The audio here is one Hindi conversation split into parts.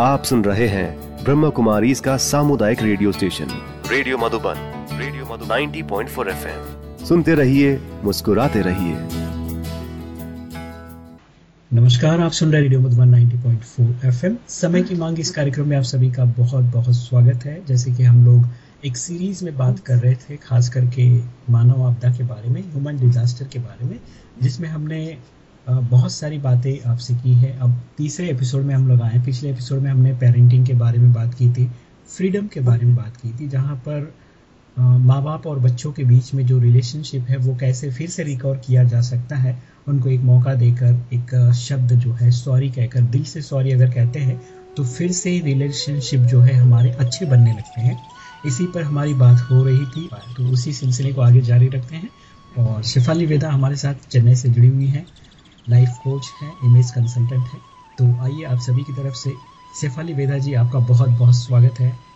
आप सुन रहे हैं ब्रह्म कुमारी इसका सामुदायिक radio station. Radio Madhuban radio Madhuban. 90.4 FM. सुनते रहिए मुस्कुराते रहिए। नमस्कार आप सुन रहे रेडियो मधुबन 90.4 एफएम। समय की मांग इस कार्यक्रम में आप सभी का बहुत बहुत स्वागत है। जैसे कि हम लोग एक सीरीज़ में बात कर रहे थे खास करके मानव आपदा के बारे में ह्यूमन डिजास्टर के बारे में जिसमें हमने बहुत सारी बातें आपसे की है। अब तीसरे एपिसोड में हम लोग आए पिछले एपिसोड में हमने पेरेंटिंग के बारे में बात की थी फ्रीडम के बारे में बात की थी, जहाँ पर माँ बाप और बच्चों के बीच में जो रिलेशनशिप है, वो कैसे फिर से रिकवर किया जा सकता है, उनको एक मौका देकर, एक शब्द जो है सॉरी कहकर, दिल से सॉरी अगर कहते हैं तो फिर से रिलेशनशिप जो है, हमारे अच्छे बनने लगते हैं। इसी पर हमारी बात हो रही थी तो उसी सिलसिले को आगे जारी रखते हैं। और शिफाली वेदा हमारे साथ चेन्नई से जुड़ी हुई हैं। लाइफ कोच है इमेज कंसल्टेंट है। तो आइए आप सभी की तरफ़ से शेफाली वेदा जी आपका बहुत बहुत स्वागत है।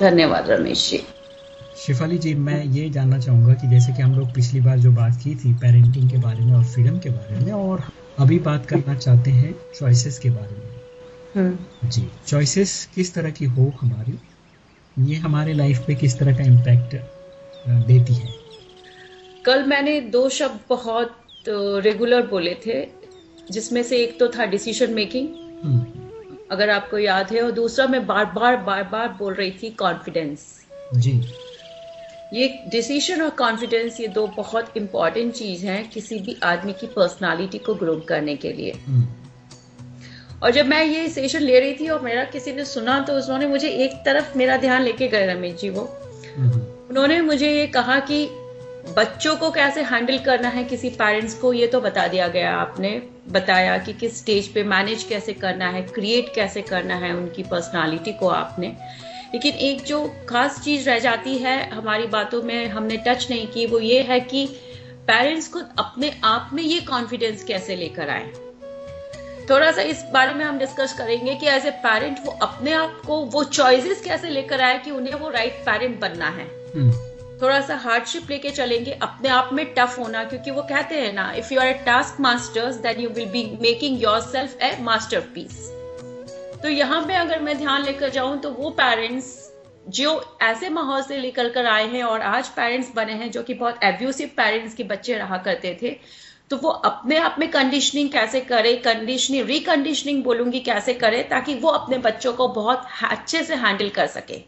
धन्यवाद रमेश जी। शिफाली जी मैं ये जानना चाहूँगा कि जैसे कि हम लोग पिछली बार जो बात की थी पेरेंटिंग के बारे में और फ्रीडम के बारे में और अभी बात करना चाहते हैं चॉइसेस के बारे में। हम्म। जी चॉइसेस किस तरह की हो हमारी? ये हमारे लाइफ पे किस तरह का इम्पैक्ट देती है? कल मैंने दो शब्द बहुत रेगुलर बोले थे जिसमें से एक तो था डिसीज़न मेकिंग हम्म। अगर आपको याद है और दूसरा मैं बार बार बार बार बोल रही थी कॉन्फिडेंस जी। ये डिसीज़न और कॉन्फिडेंस ये दो बहुत इंपॉर्टेंट चीज़ हैं किसी भी आदमी की पर्सनालिटी को ग्रो करने के लिए। हम्म। और जब मैं ये सेशन ले रही थी और मेरा किसी ने सुना तो उन्होंने मुझे एक तरफ़ मेरा ध्यान लेके गए रमेश जी वो। हम्म। उन्होंने मुझे ये कहा कि बच्चों को कैसे हैंडल करना है किसी पेरेंट्स को ये तो बता दिया गया आपने बताया कि किस स्टेज पे मैनेज कैसे करना है क्रिएट कैसे करना है उनकी पर्सनालिटी को आपने। लेकिन एक जो खास चीज़ रह जाती है हमारी बातों में हमने टच नहीं की वो ये है कि पेरेंट्स खुद अपने आप में ये कॉन्फिडेंस कैसे लेकर आए। थोड़ा सा इस बारे में हम डिस्कस करेंगे कि एज ए पेरेंट वो अपने आप को वो चॉइसेस कैसे लेकर आए कि उन्हें वो राइट right पेरेंट बनना है hmm. थोड़ा सा हार्डशिप लेके चलेंगे अपने आप में टफ होना क्योंकि वो कहते हैं ना if you are a task masters then you will be making yourself a masterpiece तो यहाँ पे अगर मैं ध्यान लेकर जाऊँ तो वो पेरेंट्स जो ऐसे माहौल से निकल कर आए हैं और आज पेरेंट्स बने हैं जो कि बहुत एब्यूसिव पेरेंट्स के बच्चे रहा करते थे तो वो अपने आप में कंडीशनिंग कैसे करे कंडीशनिंग रिकंडीशनिंग बोलूँगी कैसे करे ताकि वो अपने बच्चों को बहुत अच्छे से हैंडल कर सके।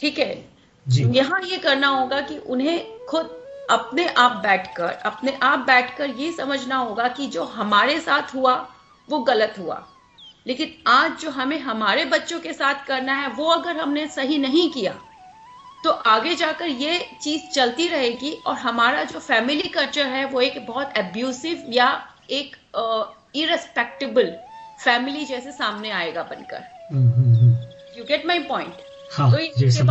ठीक है? यहाँ ये करना होगा कि उन्हें खुद अपने आप बैठकर अपने आप बैठकर ये समझना होगा कि जो हमारे साथ हुआ वो गलत हुआ। लेकिन आज जो हमें हमारे बच्चों के साथ करना है वो अगर हमने सही नहीं किया तो आगे जाकर ये चीज़ चलती रहेगी और हमारा जो फैमिली कल्चर है वो एक बहुत एब्यूसिव या एक इरेस्पेक्टेबल फैमिली जैसे सामने आएगा बनकर। यू गेट माई पॉइंट तो ये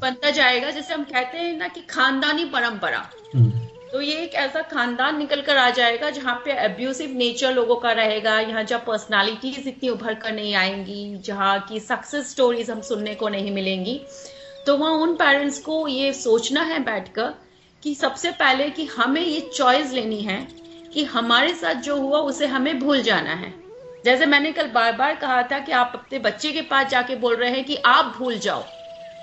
बनता जाएगा जैसे हम कहते हैं ना कि खानदानी परंपरा। हम्म। तो ये एक ऐसा खानदान निकल कर आ जाएगा जहाँ पे एब्यूसिव नेचर लोगों का रहेगा यहाँ जब पर्सनालिटीज इतनी उभर कर नहीं आएँगी जहाँ की सक्सेस स्टोरीज हम सुनने को नहीं मिलेंगी तो वहाँ उन पेरेंट्स को ये सोचना है बैठकर कि सबसे पहले कि हमें ये चॉइस लेनी है कि हमारे साथ जो हुआ उसे हमें भूल जाना है। जैसे मैंने कल बार बार कहा था कि आप अपने बच्चे के पास जाके बोल रहे हैं कि आप भूल जाओ।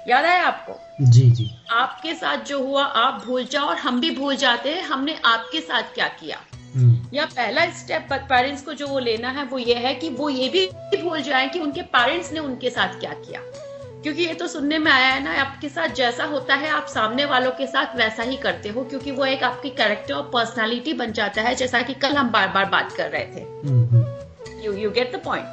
याद है आपको? जी जी। आपके साथ जो हुआ आप भूल जाओ और हम भी भूल जाते हैं हमने आपके साथ क्या किया? हम्म। या पहला स्टेप पेरेंट्स को जो वो लेना है वो ये है कि वो ये भी भूल जाए कि उनके पेरेंट्स ने उनके साथ क्या किया। क्योंकि ये तो सुनने में आया है ना आपके साथ जैसा होता है आप सामने वालों के साथ वैसा ही करते हो क्योंकि वो एक आपकी कैरेक्टर और पर्सनालिटी बन जाता है जैसा कि कल हम बार बार बात कर रहे थे। You you get the point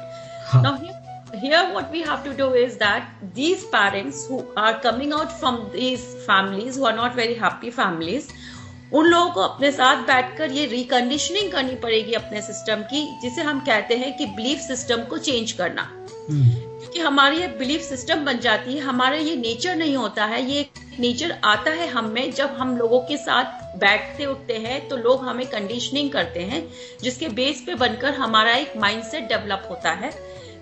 here what we have to do is that these parents who are coming out from these families who are not very happy families उन लोगों को अपने साथ बैठकर ये रिकंडीशनिंग करनी पड़ेगी अपने सिस्टम की जिसे हम कहते हैं कि बिलीफ सिस्टम को चेंज करना। hmm. कि हमारी ये बिलीफ सिस्टम बन जाती है हमारा ये नेचर नहीं होता है ये नेचर आता है हम में जब हम लोगों के साथ बैठते उठते हैं तो लोग हमें कंडीशनिंग करते हैं जिसके बेस पे बनकर हमारा एक माइंडसेट डेवलप होता है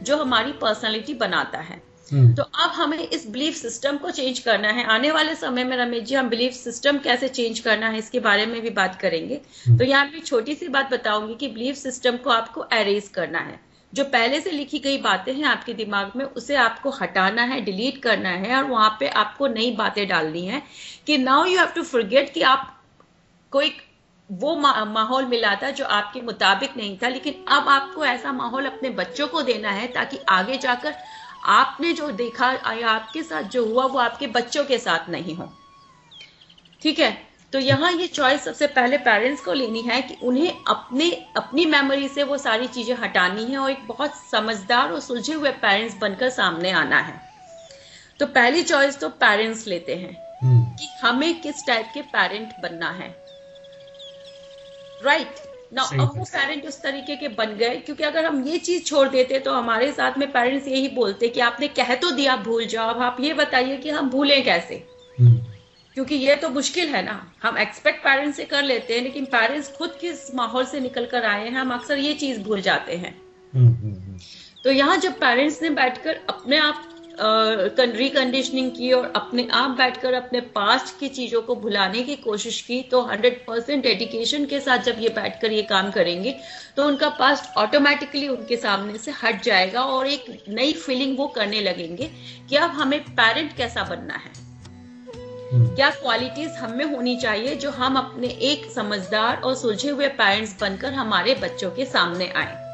जो हमारी पर्सनालिटी बनाता है हम्म। तो अब हमें इस बिलीफ सिस्टम को चेंज करना है आने वाले समय में रमेश जी हम बिलीफ सिस्टम कैसे चेंज करना है इसके बारे में भी बात करेंगे हम्म। तो यहाँ भी छोटी सी बात बताऊँगी कि बिलीफ सिस्टम को आपको अरेज करना है जो पहले से लिखी गई बातें हैं आपके दिमाग में, उसे आपको हटाना है डिलीट करना है और वहाँ पे आपको नई बातें डालनी है कि now you have to forget कि आप कोई वो माहौल मिला था जो आपके मुताबिक नहीं था, लेकिन अब आपको ऐसा माहौल अपने बच्चों को देना है ताकि आगे जाकर आपने जो देखा या आपके साथ जो हुआ वो आपके बच्चों के साथ नहीं हो। ठीक है? तो यहाँ ये चॉइस सबसे पहले पेरेंट्स को लेनी है कि उन्हें अपने अपनी मेमोरी से वो सारी चीज़ें हटानी है और एक बहुत समझदार और सुलझे हुए पेरेंट्स बनकर सामने आना है। तो पहली चॉइस तो पेरेंट्स लेते हैं हम्म। कि हमें किस टाइप के पेरेंट बनना है। राइट ना अब वो पेरेंट उस तरीके के बन गए क्योंकि अगर हम ये चीज़ छोड़ देते तो हमारे साथ में पेरेंट्स यही बोलते कि आपने कह तो दिया भूल जाओ अब आप ये बताइए कि हम भूलें कैसे? हम्म। क्योंकि ये तो मुश्किल है ना। हम एक्सपेक्ट पेरेंट्स से कर लेते हैं लेकिन पेरेंट्स खुद किस माहौल से निकल कर आए हैं हम अक्सर ये चीज़ भूल जाते हैं। हम्म, हम्म, तो यहाँ जब पेरेंट्स ने बैठकर अपने आप रिकंडीशनिंग की और अपने आप बैठकर अपने पास्ट की चीज़ों को भुलाने की कोशिश की तो 100 परसेंट डेडिकेशन के साथ जब ये बैठकर ये काम करेंगे तो उनका पास्ट ऑटोमेटिकली उनके सामने से हट जाएगा और एक नई फीलिंग वो करने लगेंगे कि अब हमें पेरेंट कैसा बनना है। हम्म। क्या क्वालिटीज हम में होनी चाहिए जो हम अपने एक समझदार और सुलझे हुए पेरेंट्स बनकर हमारे बच्चों के सामने आए?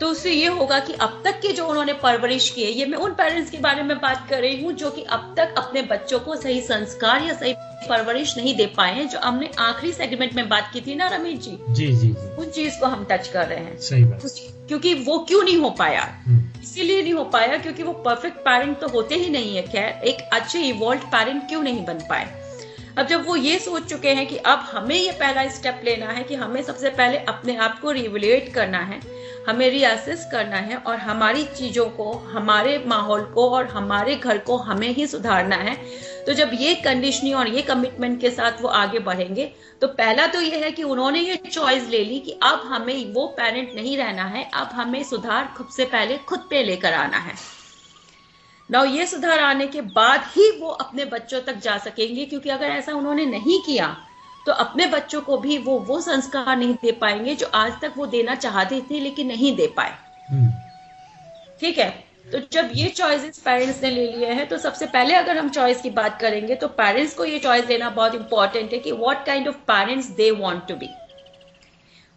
तो उससे ये होगा कि अब तक के जो उन्होंने परवरिश की है ये मैं उन पेरेंट्स के बारे में बात कर रही हूँ जो कि अब तक अपने बच्चों को सही संस्कार या सही परवरिश नहीं दे पाए हैं जो हमने आखिरी सेगमेंट में बात की थी ना रमेश जी? जी जी उन चीज़ को हम टच कर रहे हैं। सही बात। क्योंकि वो क्यों नहीं हो पाया? हम्म। इसीलिए नहीं हो पाया क्योंकि वो परफेक्ट पेरेंट तो होते ही नहीं है खैर एक अच्छे इवॉल्व पेरेंट क्यों नहीं बन पाए? अब जब वो ये सोच चुके हैं कि अब हमें ये पहला स्टेप लेना है कि हमें सबसे पहले अपने आप को रिवलेट करना है हमें रियासिस करना है और हमारी चीज़ों को, हमारे माहौल को और हमारे घर को हमें ही सुधारना है। तो जब ये कंडीशनिंग और ये कमिटमेंट के साथ वो आगे बढ़ेंगे तो पहला तो ये है कि उन्होंने ये चॉइस ले ली कि अब हमें वो पेरेंट नहीं रहना है, अब हमें सुधार खुद से पहले खुद पे लेकर आना है। ना ये सुधार आने के बाद ही वो अपने बच्चों तक जा सकेंगे, क्योंकि अगर ऐसा उन्होंने नहीं किया तो अपने बच्चों को भी वो वो संस्कार नहीं दे पाएँगे जो आज तक वो देना चाहते थे लेकिन नहीं दे पाए। हम्म। ठीक है? तो जब ये चॉइसेस पेरेंट्स ने ले लिए हैं तो सबसे पहले अगर हम चॉइस की बात करेंगे तो पेरेंट्स को ये चॉइस लेना बहुत इंपॉर्टेंट है कि what kind of parents they want to be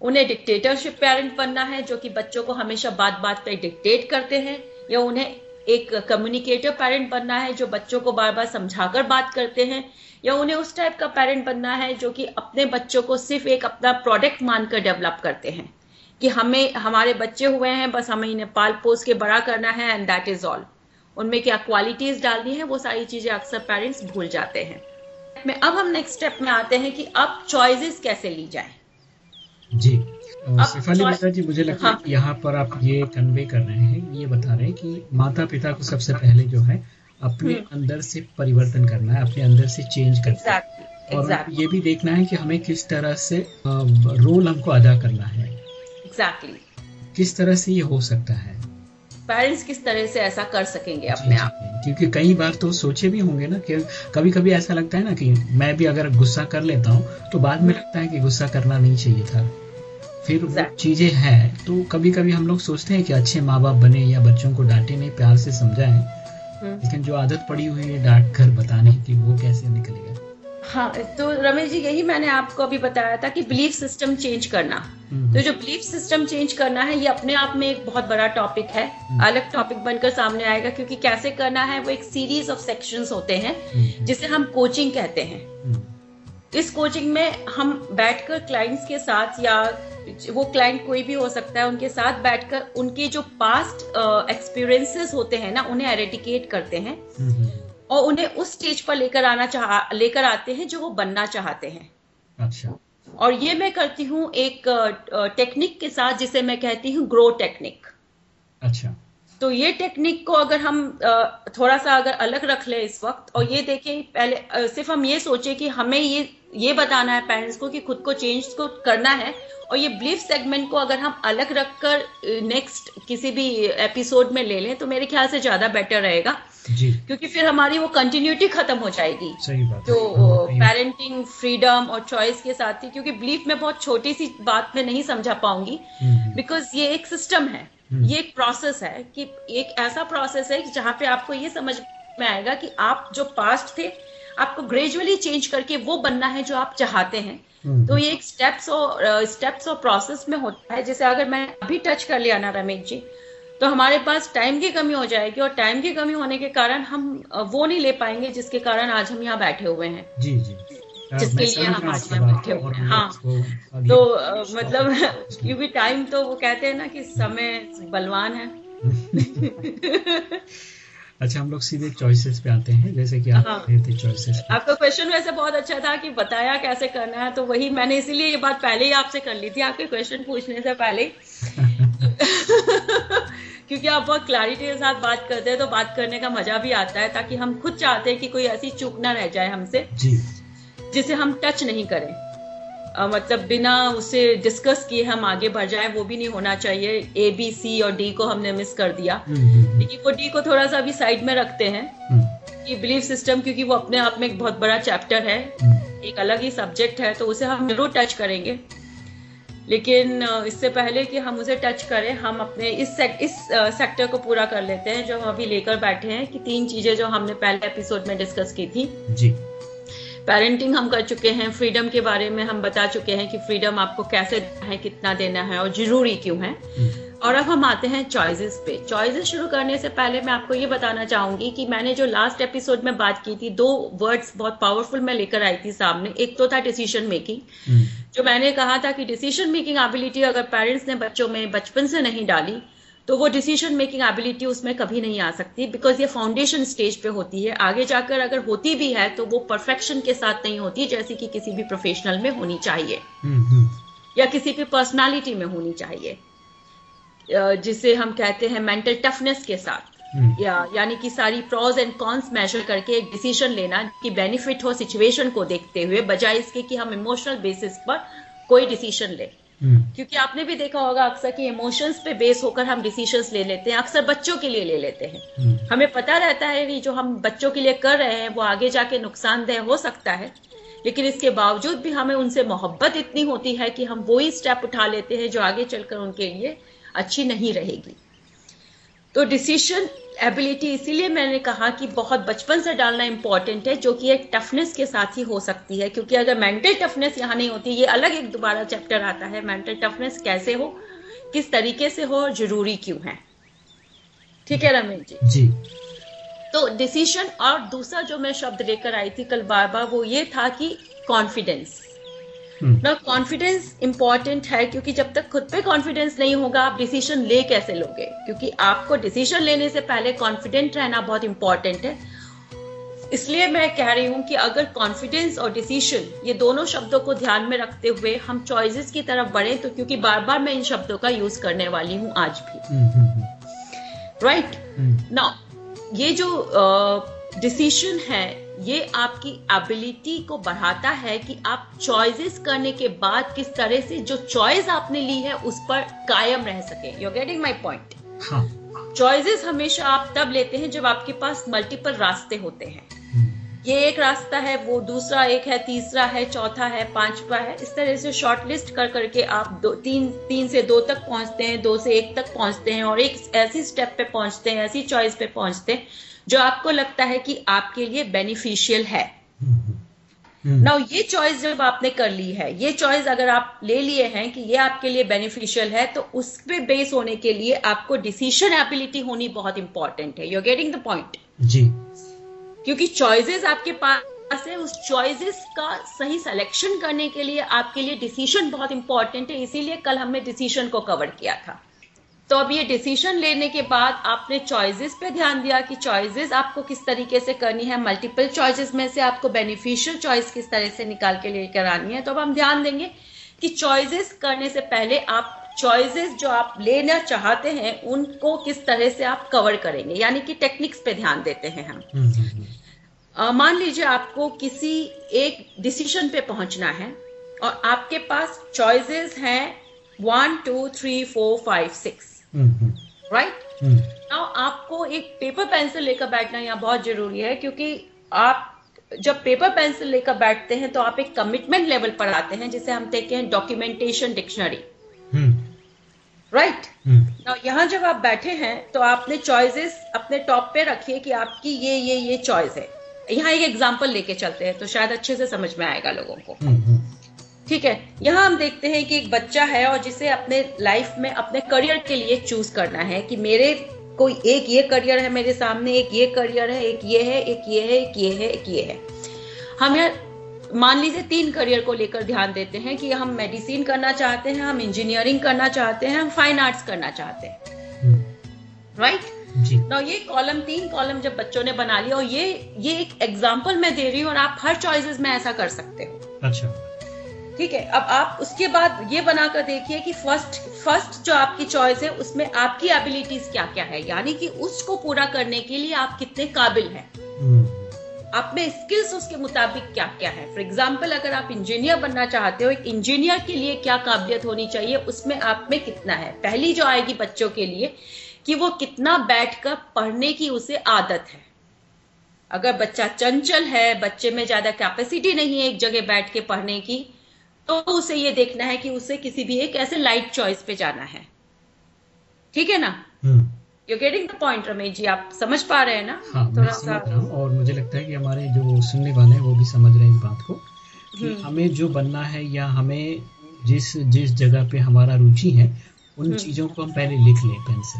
उन्हें डिक्टेटरशिप पेरेंट बनना है जो कि बच्चों को हमेशा बात बात पे डिक्टेट करते हैं या उन्हें एक कम्युनिकेटिव पेरेंट बनना है जो बच्चों को बार बार समझाकर बात करते हैं। या उन्हें उस टाइप का पेरेंट बनना है जो कि अपने बच्चों को सिर्फ़ एक अपना प्रोडक्ट मानकर डेवलप करते हैं कि हमें हमारे बच्चे हुए हैं बस हमें इन्हें पाल पोस के बड़ा करना है एंड दैट इज़ ऑल उनमें क्या क्वालिटीज डालनी है वो सारी चीज़ें अक्सर पेरेंट्स भूल जाते हैं. में अब हम नेक्स्ट स्टेप में आते हैं कि अब चॉइसेस कैसे ली जाए? जी सिफाली बेटा जी मुझे लगता है हाँ, यहाँ पर आप ये कन्वे कर रहे हैं ये बता रहे हैं कि माता पिता को सबसे पहले जो है अपने हम्म। अंदर से परिवर्तन करना है अपने अंदर से चेंज करना है और exactly. ये भी देखना है कि हमें किस तरह से रोल हमको अदा करना है एग्जैक्टली exactly. किस तरह से ये हो सकता है पेरेंट्स किस तरह से ऐसा कर सकेंगे अपने आप क्योंकि कई बार तो सोचे भी होंगे ना कि कभी कभी ऐसा लगता है ना कि मैं भी अगर गुस्सा कर लेता हूँ तो बाद में लगता है कि गुस्सा करना नहीं चाहिए था फिर exactly. चीज़ें हैं तो कभी कभी हम लोग सोचते हैं कि अच्छे माँ बाप बने या बच्चों को डांटे नहीं प्यार से समझाएँ हम्म। लेकिन जो आदत पड़ी हुई है डांट कर बताने की वो कैसे निकलेगा हाँ? तो रमेश जी यही मैंने आपको अभी बताया था कि बिलीफ सिस्टम चेंज करना। हम्म। तो जो बिलीफ सिस्टम चेंज करना है ये अपने आप में एक बहुत बड़ा टॉपिक है। हम्म। अलग टॉपिक बनकर सामने आएगा क्योंकि कैसे करना है वो एक सीरीज़ ऑफ़ सेक्शंस होते हैं जिसे हम कोचिंग कहते हैं। इस कोचिंग में हम बैठकर क्लाइंट्स के साथ या वो क्लाइंट कोई भी हो सकता है उनके साथ बैठकर उनके जो पास्ट एक्सपीरियंसेस uh, होते हैं ना उन्हें एरेडिकेट करते हैं और उन्हें उस स्टेज पर लेकर आना चाह लेकर आते हैं जो वो बनना चाहते हैं। अच्छा। और ये मैं करती हूँ एक टेक्निक के साथ जिसे मैं कहती हूँ ग्रो टेक्निक अच्छा। तो ये टेक्निक को अगर हम थोड़ा सा अगर अलग रख ले इस वक्त और ये देखें पहले सिर्फ़ हम ये सोचे कि हमें ये ये बताना है पेरेंट्स को कि खुद को चेंज को करना है और ये ब्लीफ सेगमेंट को अगर हम अलग रखकर नेक्स्ट किसी भी एपिसोड में ले लें तो मेरे ख्याल से ज़्यादा बेटर रहेगा। जी। क्योंकि फिर हमारी वो कंटिन्यूटी खत्म हो जाएगी। सही बात जो पेरेंटिंग फ्रीडम और चॉइस के साथ ही क्योंकि बिलीफ में बहुत छोटी सी बात में नहीं समझा पाऊँगी बिकॉज़ ये एक सिस्टम है। हम्म। ये एक प्रोसेस है कि एक ऐसा प्रोसेस है जहाँ पे आपको ये समझ में आएगा कि आप जो पास्ट थे आपको ग्रेजुअली चेंज करके वो बनना है जो आप चाहते हैं। हम्म। तो ये एक स्टेप्स और स्टेप्स और प्रोसेस में होता है। जैसे अगर मैं अभी टच कर लिया ना रमेश जी तो हमारे पास टाइम की कमी हो जाएगी और टाइम की कमी होने के कारण हम वो नहीं ले पाएँगे जिसके कारण आज हम यहाँ बैठे हुए हैं। जी जी। जिसके लिए हम आज यहाँ बैठे हुए हैं। हाँ। तो मतलब क्योंकि टाइम तो वो कहते हैं ना कि समय बलवान है। अच्छा हम लोग सीधे चॉइसेस पे आते हैं जैसे कि आप हाँ। थे चॉइसेस आपका क्वेश्चन वैसे बहुत अच्छा था कि बताया कैसे करना है तो वही मैंने इसीलिए ये बात पहले ही आपसे कर ली थी आपके क्वेश्चन पूछने से पहले। क्योंकि आप बहुत क्लैरिटी के साथ बात करते हैं तो बात करने का मज़ा भी आता है ताकि हम खुद चाहते हैं कि कोई ऐसी चूक ना रह जाए हमसे। जिसे हम टच नहीं करें। आ, मतलब बिना उसे डिस्कस किए हम आगे बढ़ जाए वो भी नहीं होना चाहिए। ए बी सी और डी को हमने मिस कर दिया। हम्म, हम्म, हम्म। लेकिन वो डी को थोड़ा सा अभी साइड में रखते हैं कि बिलीफ सिस्टम क्योंकि वो अपने आप में एक बहुत बड़ा चैप्टर है एक अलग ही सब्जेक्ट है तो उसे हम ज़रूर टच करेंगे। लेकिन इससे पहले कि हम उसे टच करें हम अपने इस सेक, इस सेक्टर को पूरा कर लेते हैं जो हम अभी लेकर बैठे हैं कि तीन चीज़ें जो हमने पहले एपिसोड में डिस्कस की थी। जी। पेरेंटिंग हम कर चुके हैं फ्रीडम के बारे में हम बता चुके हैं कि फ्रीडम आपको कैसे देना है कितना देना है और ज़रूरी क्यों है हम्म। और अब हम आते हैं चॉइसेस पे चॉइसेस शुरू करने से पहले मैं आपको ये बताना चाहूँगी कि मैंने जो लास्ट एपिसोड में बात की थी दो वर्ड्स बहुत पावरफुल मैं लेकर आई थी सामने एक तो था डिसीज़न मेकिंग हम्म। जो मैंने कहा था कि डिसीज़न मेकिंग एबिलिटी अगर पेरेंट्स ने बच्चों में बचपन से नहीं डाली तो वो डिसीज़न मेकिंग एबिलिटी उसमें कभी नहीं आ सकती बिकॉज़ ये फाउंडेशन स्टेज पे होती है आगे जाकर अगर होती भी है तो वो परफेक्शन के साथ नहीं होती जैसी कि किसी भी प्रोफेशनल में होनी चाहिए। या किसी भी पर्सनालिटी में होनी चाहिए जिसे हम कहते हैं मेंटल टफनेस के साथ हम्म। या यानी कि सारी प्रॉज एंड कॉन्स मेजर करके एक डिसीज़न लेना कि बेनिफिट हो सिचुएशन को देखते हुए बजाय इसके कि हम इमोशनल बेसिस पर कोई डिसीज़न ले। क्योंकि आपने भी देखा होगा अक्सर कि इमोशंस पे बेस होकर हम डिसीजंस ले लेते हैं अक्सर बच्चों के लिए ले लेते हैं। हम्म। हमें पता रहता है कि जो हम बच्चों के लिए कर रहे हैं वो आगे जाके नुकसानदेह हो सकता है। लेकिन इसके बावजूद भी हमें उनसे मोहब्बत इतनी होती है कि हम वही स्टेप उठा लेते हैं जो आगे चलकर उनके लिए अच्छी नहीं रहेगी। तो डिसीज़न एबिलिटी इसीलिए मैंने कहा कि बहुत बचपन से डालना इंपॉर्टेंट है जो कि एक टफनेस के साथ ही हो सकती है क्योंकि अगर मेंटल टफनेस यहाँ नहीं होती ये अलग एक दोबारा चैप्टर आता है मेंटल टफनेस कैसे हो किस तरीके से हो और ज़रूरी क्यों है। ठीक है रमेश जी? जी। तो डिसीशन और दूसरा जो मैं शब्द लेकर आई थी कल बार बार वो ये था कि कॉन्फिडेंस ना कॉन्फिडेंस इंपॉर्टेंट है क्योंकि जब तक खुद पे कॉन्फिडेंस नहीं होगा आप डिसीज़न ले कैसे लोगे? क्योंकि आपको डिसीज़न लेने से पहले कॉन्फिडेंट रहना बहुत इंपॉर्टेंट है। इसलिए मैं कह रही हूँ कि अगर कॉन्फिडेंस और डिसीज़न ये दोनों शब्दों को ध्यान में रखते हुए हम चॉइसेस की तरफ़ बढ़े तो क्योंकि बार बार मैं इन शब्दों का यूज़ करने वाली हूँ आज भी। राइट नाउ ये जो डिसीज़न uh, है ये आपकी एबिलिटी को बढ़ाता है कि आप चॉइसेस करने के बाद किस तरह से जो चॉइस आपने ली है उस पर कायम रह सके। You getting my point choices हमेशा आप तब लेते हैं जब आपके पास मल्टीपल रास्ते होते हैं। हम्म। ये एक रास्ता है वो दूसरा एक है तीसरा है चौथा है पांचवा है। इस तरह से शॉर्ट लिस्ट कर करके आप दो तीन तीन से दो तक पहुँचते हैं दो से एक तक पहुँचते हैं और एक ऐसी स्टेप पे पहुँचते हैं ऐसी चॉइस पे पहुँचते हैं जो आपको लगता है कि आपके लिए बेनिफिशियल है। नाउ ये चॉइस जब आपने कर ली है ये चॉइस अगर आप ले लिए हैं कि ये आपके लिए बेनिफिशियल है तो उस पर बेस होने के लिए आपको डिसीशन एबिलिटी होनी बहुत इंपॉर्टेंट है। यू गेटिंग द पॉइंट जी। क्योंकि चॉइसेस आपके पास है उस चॉइसेस का सही सिलेक्शन करने के लिए आपके लिए डिसीशन बहुत इंपॉर्टेंट है। इसीलिए कल हमने डिसीशन को कवर किया था। तो अब ये डिसीज़न लेने के बाद आपने चॉइसेस पे ध्यान दिया कि चॉइसेस आपको किस तरीके से करनी है मल्टीपल चॉइसेस में से आपको बेनिफिशियल चॉइस किस तरह से निकाल के लेकर आनी है। तो अब हम ध्यान देंगे कि चॉइसेस करने से पहले आप चॉइसेस जो आप लेना चाहते हैं उनको किस तरह से आप कवर करेंगे यानी कि टेक्निक्स पे ध्यान देते हैं हम। हम्म, हम्म, हम्म। मान लीजिए आपको किसी एक डिसीज़न पे पहुँचना है और आपके पास चॉइसेस हैं one two three four five six right now आपको एक पेपर पेंसिल लेकर बैठना यहाँ बहुत ज़रूरी है क्योंकि आप जब पेपर पेंसिल लेकर बैठते हैं तो आप एक कमिटमेंट लेवल पर आते हैं जिसे हम कहते हैं डॉक्यूमेंटेशन डिक्शनरी राइट यहाँ जब आप बैठे हैं तो आपने चॉइसेस अपने टॉप पे रखिए कि आपकी ये ये ये चॉइस है. यहाँ एक एग्ज़ाम्पल लेके चलते हैं तो शायद अच्छे से समझ में आएगा लोगों को. हम्म, हम्म। ठीक है यहाँ हम देखते हैं कि एक बच्चा है और जिसे अपने लाइफ में अपने करियर के लिए चूज़ करना है कि मेरे कोई एक ये करियर है मेरे सामने एक ये करियर है एक ये है एक ये है एक ये है एक ये है। हम यार मान लीजिए तीन करियर को लेकर ध्यान देते हैं कि हम मेडिसिन करना चाहते हैं हम इंजीनियरिंग करना चाहते हैं हम फाइन आर्ट्स करना चाहते हैं। Right hmm. right? ये कॉलम तीन कॉलम जब बच्चों ने बना लिया और ये ये एक एग्ज़ाम्पल मैं दे रही हूँ और आप हर चॉइसेस में ऐसा कर सकते हो। अच्छा। ठीक है अब आप उसके बाद ये बनाकर देखिए कि फ़र्स्ट फ़र्स्ट जो आपकी चॉइस है उसमें आपकी एबिलिटीज क्या क्या है? यानी कि उसको पूरा करने के लिए आप कितने काबिल हैं? हम्म। आप में स्किल्स उसके मुताबिक क्या क्या है? फॉर एग्ज़ाम्पल अगर आप इंजीनियर बनना चाहते हो एक इंजीनियर के लिए क्या काबिलियत होनी चाहिए उसमें आप में कितना है? पहली जो आएगी बच्चों के लिए कि वो कितना बैठकर पढ़ने की उसे आदत है। अगर बच्चा चंचल है बच्चे में ज़्यादा कैपेसिटी नहीं है एक जगह बैठ के पढ़ने की तो उसे ये देखना है कि उसे किसी भी एक ऐसे लाइट चॉइस पे जाना है। ठीक है ना? You getting the point Ramesh ji आप समझ पा रहे हैं ना? हाँ, थोड़ा सा और मुझे लगता है कि हमारे जो सुनने वाले हैं वो भी समझ रहे हैं इस बात को कि हम्म। हमें जो बनना है या हमें जिस जिस जगह पे हमारा रुचि है उन हम्म। चीज़ों को हम पहले लिख लें पेन से।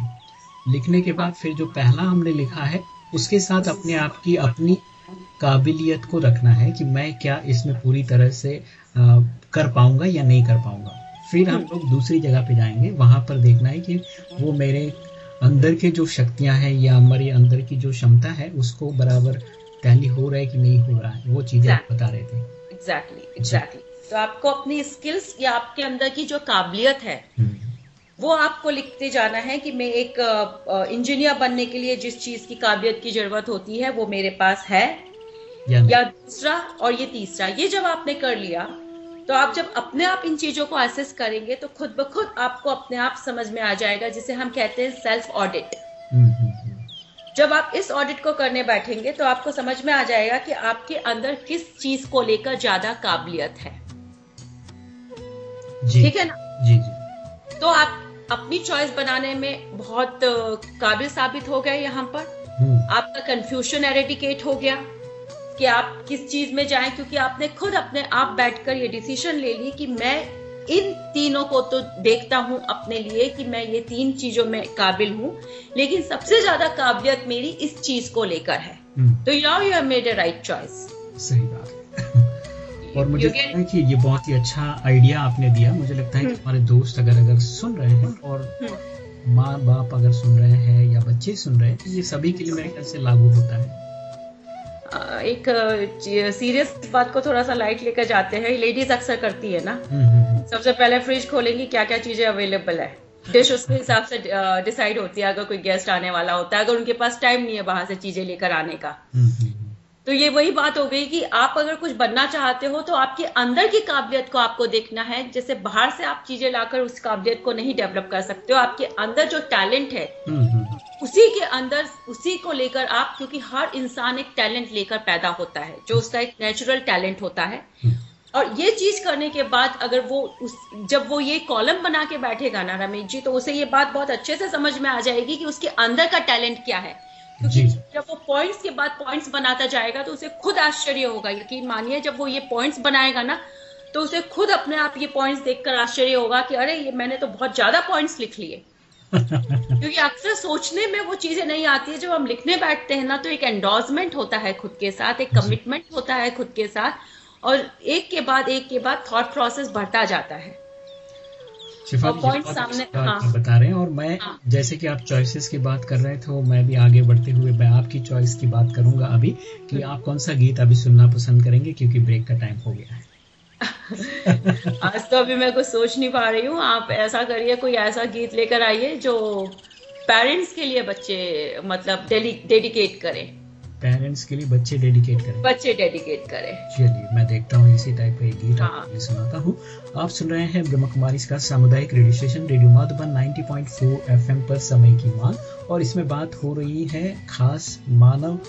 लिखने के बाद फिर जो पहला हमने लिखा है उसके साथ अपने आप की अपनी काबिलियत को रखना है कि मैं क्या इसमें पूरी तरह से कर पाऊँगा या नहीं कर पाऊँगा। फिर हम लोग दूसरी जगह पे जाएँगे। वहाँ पर देखना है कि वो मेरे अंदर के जो शक्तियाँ हैं या हमारे अंदर की जो क्षमता है उसको बराबर टैली हो रहा है कि नहीं हो रहा है वो चीज़ें आप बता रहे थे। Exactly exactly, exactly exactly. तो आपको अपनी स्किल्स या आपके अंदर की जो काबिलियत है हम्म। वो आपको लिखते जाना है कि मैं एक इंजीनियर बनने के लिए जिस चीज़ की काबिलियत की ज़रूरत होती है वो मेरे पास है या दूसरा और ये तीसरा। ये जब आपने कर लिया तो आप जब अपने आप इन चीज़ों को एसेस करेंगे तो खुद ब खुद आपको अपने आप समझ में आ जाएगा जिसे हम कहते हैं सेल्फ ऑडिट जब आप इस ऑडिट को करने बैठेंगे तो आपको समझ में आ जाएगा कि आपके अंदर किस चीज़ को लेकर ज़्यादा काबिलियत है. ठीक है ना? जी जी. तो आप अपनी चॉइस बनाने में बहुत काबिल साबित हो गए यहाँ पर. हम्म। आपका कंफ्यूजन एरेडिकेट हो गया. कि आप किस चीज़ में जाएँ क्योंकि आपने खुद अपने आप बैठकर ये डिसीज़न ले ली कि मैं इन तीनों को तो देखता हूँ अपने लिए कि मैं ये तीन चीज़ों में काबिल हूँ लेकिन सबसे ज़्यादा काबिलियत मेरी इस चीज़ को लेकर है हम्म। तो यार you have made a right choice सही बात और मुझे लगता है कि ये बहुत ही अच्छा आइडिया आपने दिया मुझे लगता है कि हम्म। हमारे दोस्त अगर अगर सुन रहे हैं और हम्म। माँ बाप अगर सुन रहे हैं या बच्चे सुन रहे हैं तो ये सभी के लिए मेरे ख्याल से लागू होता है एक सीरियस बात को थोड़ा सा लाइट लेकर जाते हैं। लेडीज़ अक्सर करती है ना। हम्म, हम्म, हम्म। सबसे पहले फ्रिज खोलेंगी क्या क्या चीज़ें अवेलेबल है। डिश उसके हिसाब से डिसाइड होती है अगर कोई गेस्ट आने वाला होता है अगर उनके पास टाइम नहीं है बाहर से चीज़ें लेकर आने का। तो ये वही बात हो गई कि आप अगर कुछ बनना चाहते हो तो आपके अंदर की काबिलियत को आपको देखना है। जैसे बाहर से आप चीज़ें लाकर उस काबिलियत को नहीं डेवलप कर सकते हो। आपके अंदर जो टैलेंट है उसी के अंदर उसी को लेकर आप क्योंकि हर इंसान एक टैलेंट लेकर पैदा होता है जो उसका एक नेचुरल टैलेंट होता है। और ये चीज़ करने के बाद अगर वो उस जब वो ये कॉलम बना के बैठेगा ना रमेश जी तो उसे ये बात बहुत अच्छे से समझ में आ जाएगी कि उसके अंदर का टैलेंट क्या है। क्योंकि जब वो पॉइंट्स के बाद पॉइंट्स बनाता जाएगा तो उसे खुद आश्चर्य होगा यकीन मानिए जब वो ये पॉइंट्स बनाएगा ना तो उसे खुद अपने आप ये पॉइंट्स देखकर आश्चर्य होगा कि अरे ये मैंने तो बहुत ज़्यादा पॉइंट्स लिख लिए। क्योंकि अक्सर सोचने में वो चीज़ें नहीं आती है। जब हम लिखने बैठते हैं ना तो एक एंडोर्समेंट होता है खुद के साथ एक कमिटमेंट होता है खुद के साथ और एक के बाद एक के बाद थॉट प्रोसेस बढ़ता जाता है। पॉइंट सामने हाँ, बता रहे हैं और मैं हाँ, जैसे कि आप चॉइसेस की बात कर रहे थे तो मैं भी आगे बढ़ते हुए मैं आपकी चॉइस की बात करूँगा अभी कि हम्म। आप कौन सा गीत अभी सुनना पसंद करेंगे क्योंकि ब्रेक का टाइम हो गया है। आज तो अभी मैं कुछ सोच नहीं पा रही हूँ। आप ऐसा करिए कोई ऐसा गीत लेकर आइए जो पेरेंट्स के लिए बच्चे मतलब डेडिकेट करें। पेरेंट्स के लिए बच्चे डेडिकेट करें। बच्चे डेडिकेट करें। चलिए मैं देखता हूँ इसी टाइप का एक गीत हाँ। आपको सुनाता हूँ। आप सुन रहे हैं ब्रह्म कुमारी का सामुदायिक radio station radio Madhuban 90.4 FM पर समय की मांग। और इसमें बात हो रही है खास मानव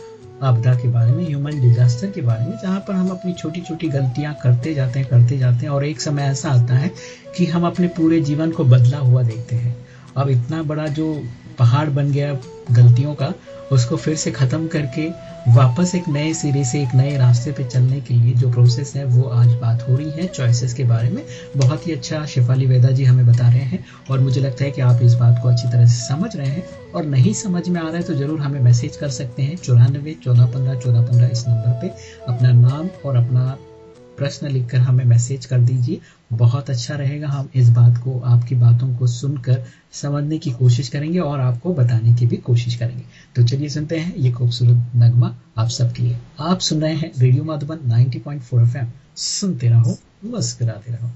आपदा के बारे में ह्यूमन डिजास्टर के बारे में, जहाँ पर हम अपनी छोटी छोटी गलतियाँ करते जाते हैं, करते जाते हैं और एक समय ऐसा आता है कि हम अपने पूरे जीवन को बदला हुआ देखते हैं। अब इतना बड़ा जो पहाड़ बन गया गलतियों का उसको फिर से ख़त्म करके वापस एक नए सिरे से, एक नए रास्ते पे चलने के लिए जो प्रोसेस है, वो आज बात हो रही है चॉइसेस के बारे में। बहुत ही अच्छा शिफाली वेदा जी हमें बता रहे हैं और मुझे लगता है कि आप इस बात को अच्छी तरह से समझ रहे हैं और नहीं समझ में आ रहा है तो ज़रूर हमें मैसेज कर सकते हैं। चौरानबे चौदह पंद्रह चौदह पंद्रह इस नंबर पर अपना नाम और अपना प्रश्न लिखकर हमें मैसेज कर दीजिए बहुत अच्छा रहेगा। हम इस बात को, आपकी बातों को सुनकर समझने की कोशिश करेंगे और आपको बताने की भी कोशिश करेंगे। तो चलिए सुनते हैं ये खूबसूरत नगमा आप सबके लिए। आप सुन रहे हैं रेडियो माधुबन 90.4 एफएम सुनते रहो, मुस्कराते रहो।